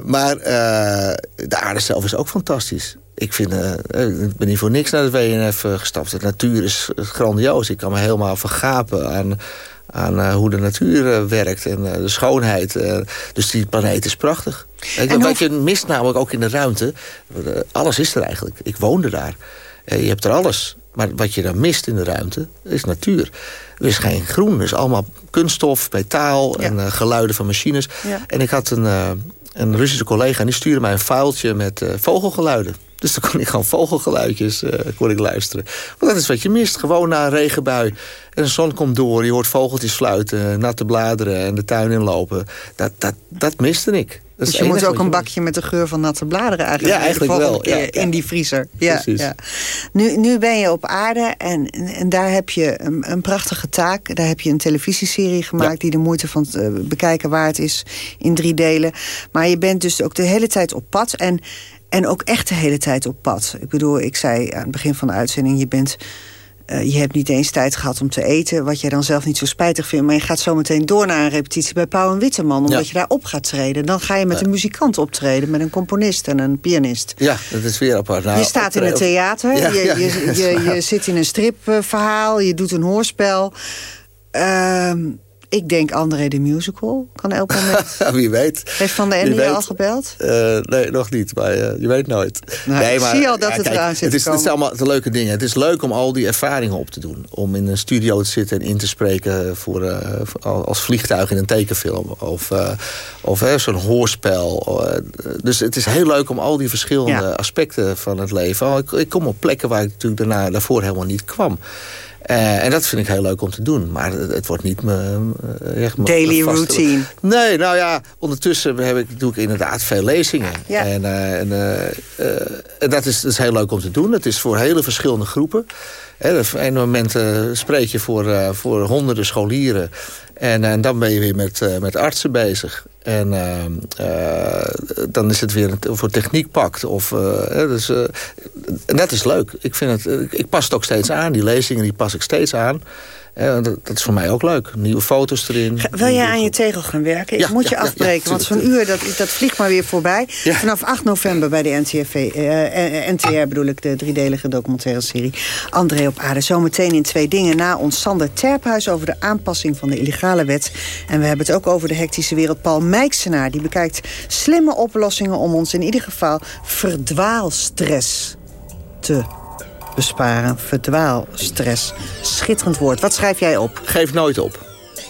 maar de aarde zelf is ook fantastisch. Ik, vind, uh, ik ben niet voor niks naar de WNF gestapt. De natuur is grandioos. Ik kan me helemaal vergapen aan, aan uh, hoe de natuur uh, werkt en de schoonheid. dus die planeet is prachtig. En wat je mist namelijk ook in de ruimte... alles is er eigenlijk. Ik woonde daar. je hebt er alles. Maar wat je dan mist in de ruimte is natuur. Er is geen groen. Er is allemaal kunststof, metaal ja. en geluiden van machines. Ja. En ik had een, een Russische collega... en die stuurde mij een vuiltje met vogelgeluiden. Dus dan kon ik gewoon vogelgeluidjes uh, kon ik luisteren. Want dat is wat je mist. Gewoon na een regenbui. En de zon komt door. Je hoort vogeltjes fluiten. Natte bladeren en de tuin inlopen. Dat, dat, dat miste ik. Dat dus je moet ook een bakje met de geur van natte bladeren eigenlijk, ja, eigenlijk wel. Ja, in die vriezer. Ja, ja. Nu, nu ben je op aarde en, en daar heb je een, een prachtige taak. Daar heb je een televisieserie gemaakt... die de moeite van het bekijken waard is in drie delen. Maar je bent dus ook de hele tijd op pad. En en ook echt de hele tijd op pad. Ik bedoel, ik zei aan het begin van de uitzending... je, bent, uh, je hebt niet eens tijd gehad om te eten... wat jij dan zelf niet zo spijtig vindt... maar je gaat zo meteen door naar een repetitie bij Pauw en Witteman... omdat ja. je daar op gaat treden. Dan ga je met een muzikant optreden... met een componist en een pianist. Ja, dat is weer apart. Nou, je staat in het theater, ja, je, je, je, [laughs] je, zit in een stripverhaal... je doet een hoorspel... Uh, ik denk André de Musical. Kan elk moment. [laughs] Wie weet. Heeft Van de Ende al gebeld? Uh, nee, nog niet. Maar uh, je weet nooit. Nou, nee, maar, zie al dat ja, het kijk, eraan zit het is, Het zijn allemaal de leuke dingen. Het is leuk om al die ervaringen op te doen. Om in een studio te zitten en in te spreken... Voor, uh, als vliegtuig in een tekenfilm. Of, of zo'n hoorspel. dus het is heel leuk om al die verschillende ja. aspecten van het leven... Oh, ik, ik, kom op plekken waar ik natuurlijk daarna, daarvoor helemaal niet kwam. Uh, en dat vind ik heel leuk om te doen. Maar het, het wordt niet mijn... Uh, Daily routine. Nee, nou ja, ondertussen heb ik, doe ik inderdaad veel lezingen. Ja. En, uh, en, en dat, is, dat is heel leuk om te doen. Het is voor hele verschillende groepen. Op een moment spreek je voor, voor honderden scholieren. En, en dan ben je weer met, met artsen bezig. En uh, dan is het weer voor techniekpakt. Of, uh, dus, dat is leuk. Ik, vind het, ik pas het ook steeds aan. Die lezingen die pas ik steeds aan. Dat, dat, is voor mij ook leuk. Nieuwe foto's erin. Wil jij aan je tegel gaan werken? Ja, ik moet ja, je afbreken, ja, want zo'n uur dat, dat vliegt maar weer voorbij. Vanaf 8 november bij de NTR bedoel ik, de driedelige documentaire serie. André op aarde. Zometeen in twee dingen na ons Sander Terphuis over de aanpassing van de illegale wet. En we hebben het ook over de hectische wereld. Paul Mijksenaar, die bekijkt slimme oplossingen om ons in ieder geval verdwaalstress te besparen. Verdwaalstress. Schitterend woord. Wat schrijf jij op? Geef nooit op.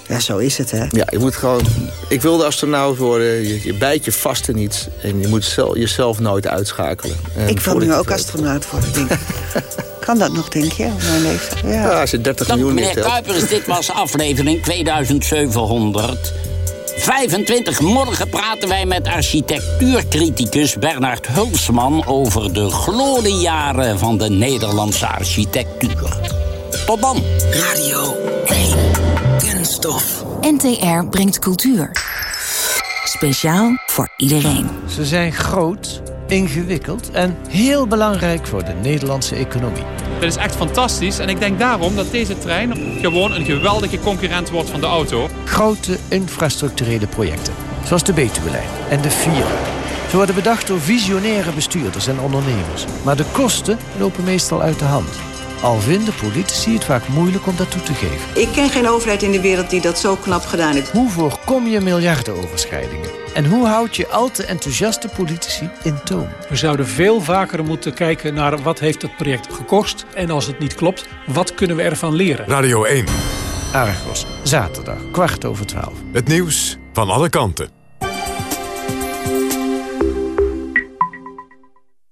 Ja, zo is het, hè? Ja, je moet gewoon... Ik wilde astronaut worden. Je, je bijt je vast in iets. En je moet zelf, jezelf nooit uitschakelen. En ik wil nu ook astronaut worden, denk ik. [laughs] Kan dat nog, denk je, op mijn leeftijd? Ja. ja als je 30 miljoen Meneer Kuipers, dit was aflevering 2700... 25. Morgen praten wij met architectuurcriticus Bernard Hulsman... over de gloriejaren van de Nederlandse architectuur. Tot dan. Radio 1. Kunststof. NTR brengt cultuur. Speciaal voor iedereen. Ze zijn groot, ingewikkeld en heel belangrijk voor de Nederlandse economie. Dat is echt fantastisch en ik denk daarom dat deze trein gewoon een geweldige concurrent wordt van de auto. Grote infrastructurele projecten, zoals de Betuwelijn en de Fiat. Ze worden bedacht door visionaire bestuurders en ondernemers. Maar de kosten lopen meestal uit de hand. Al vinden politici het vaak moeilijk om dat toe te geven. Ik ken geen overheid in de wereld die dat zo knap gedaan heeft. Hoe voorkom je miljardenoverschrijdingen? En hoe houd je al te enthousiaste politici in toom? We zouden veel vaker moeten kijken naar wat heeft het project gekost... en als het niet klopt, wat kunnen we ervan leren? Radio 1. Argos, zaterdag, kwart over twaalf. Het nieuws van alle kanten.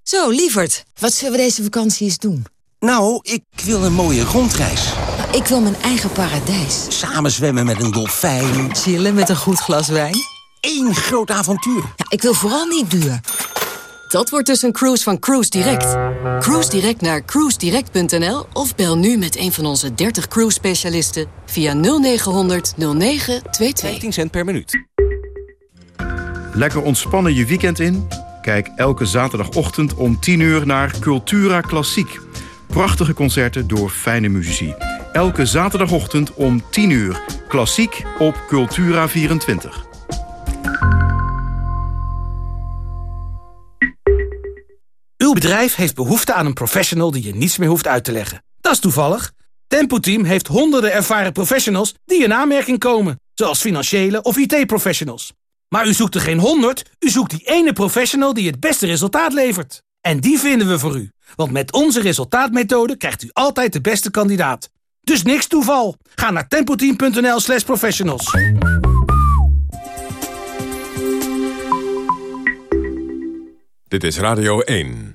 Zo, lieverd, wat zullen we deze vakantie eens doen? Nou, ik wil een mooie rondreis. Ik wil mijn eigen paradijs. Samen zwemmen met een dolfijn. Chillen met een goed glas wijn. Eén groot avontuur. Ja, ik wil vooral niet duur. Dat wordt dus een cruise van Cruise Direct. Cruise Direct naar cruisedirect.nl of bel nu met een van onze 30 cruise specialisten via 0900 0922. 15 cent per minuut. Lekker ontspannen je weekend in? Kijk elke zaterdagochtend om 10 uur naar Cultura Klassiek. Prachtige concerten door fijne muzici. Elke zaterdagochtend om 10 uur. Klassiek op Cultura 24. Uw bedrijf heeft behoefte aan een professional die je niets meer hoeft uit te leggen. Dat is toevallig. Tempo Team heeft honderden ervaren professionals die in aanmerking komen. Zoals financiële of IT-professionals. Maar u zoekt er geen honderd, u zoekt die ene professional die het beste resultaat levert. En die vinden we voor u. Want met onze resultaatmethode krijgt u altijd de beste kandidaat. Dus niks toeval. Ga naar tempoteam.nl slash professionals. Dit is Radio 1.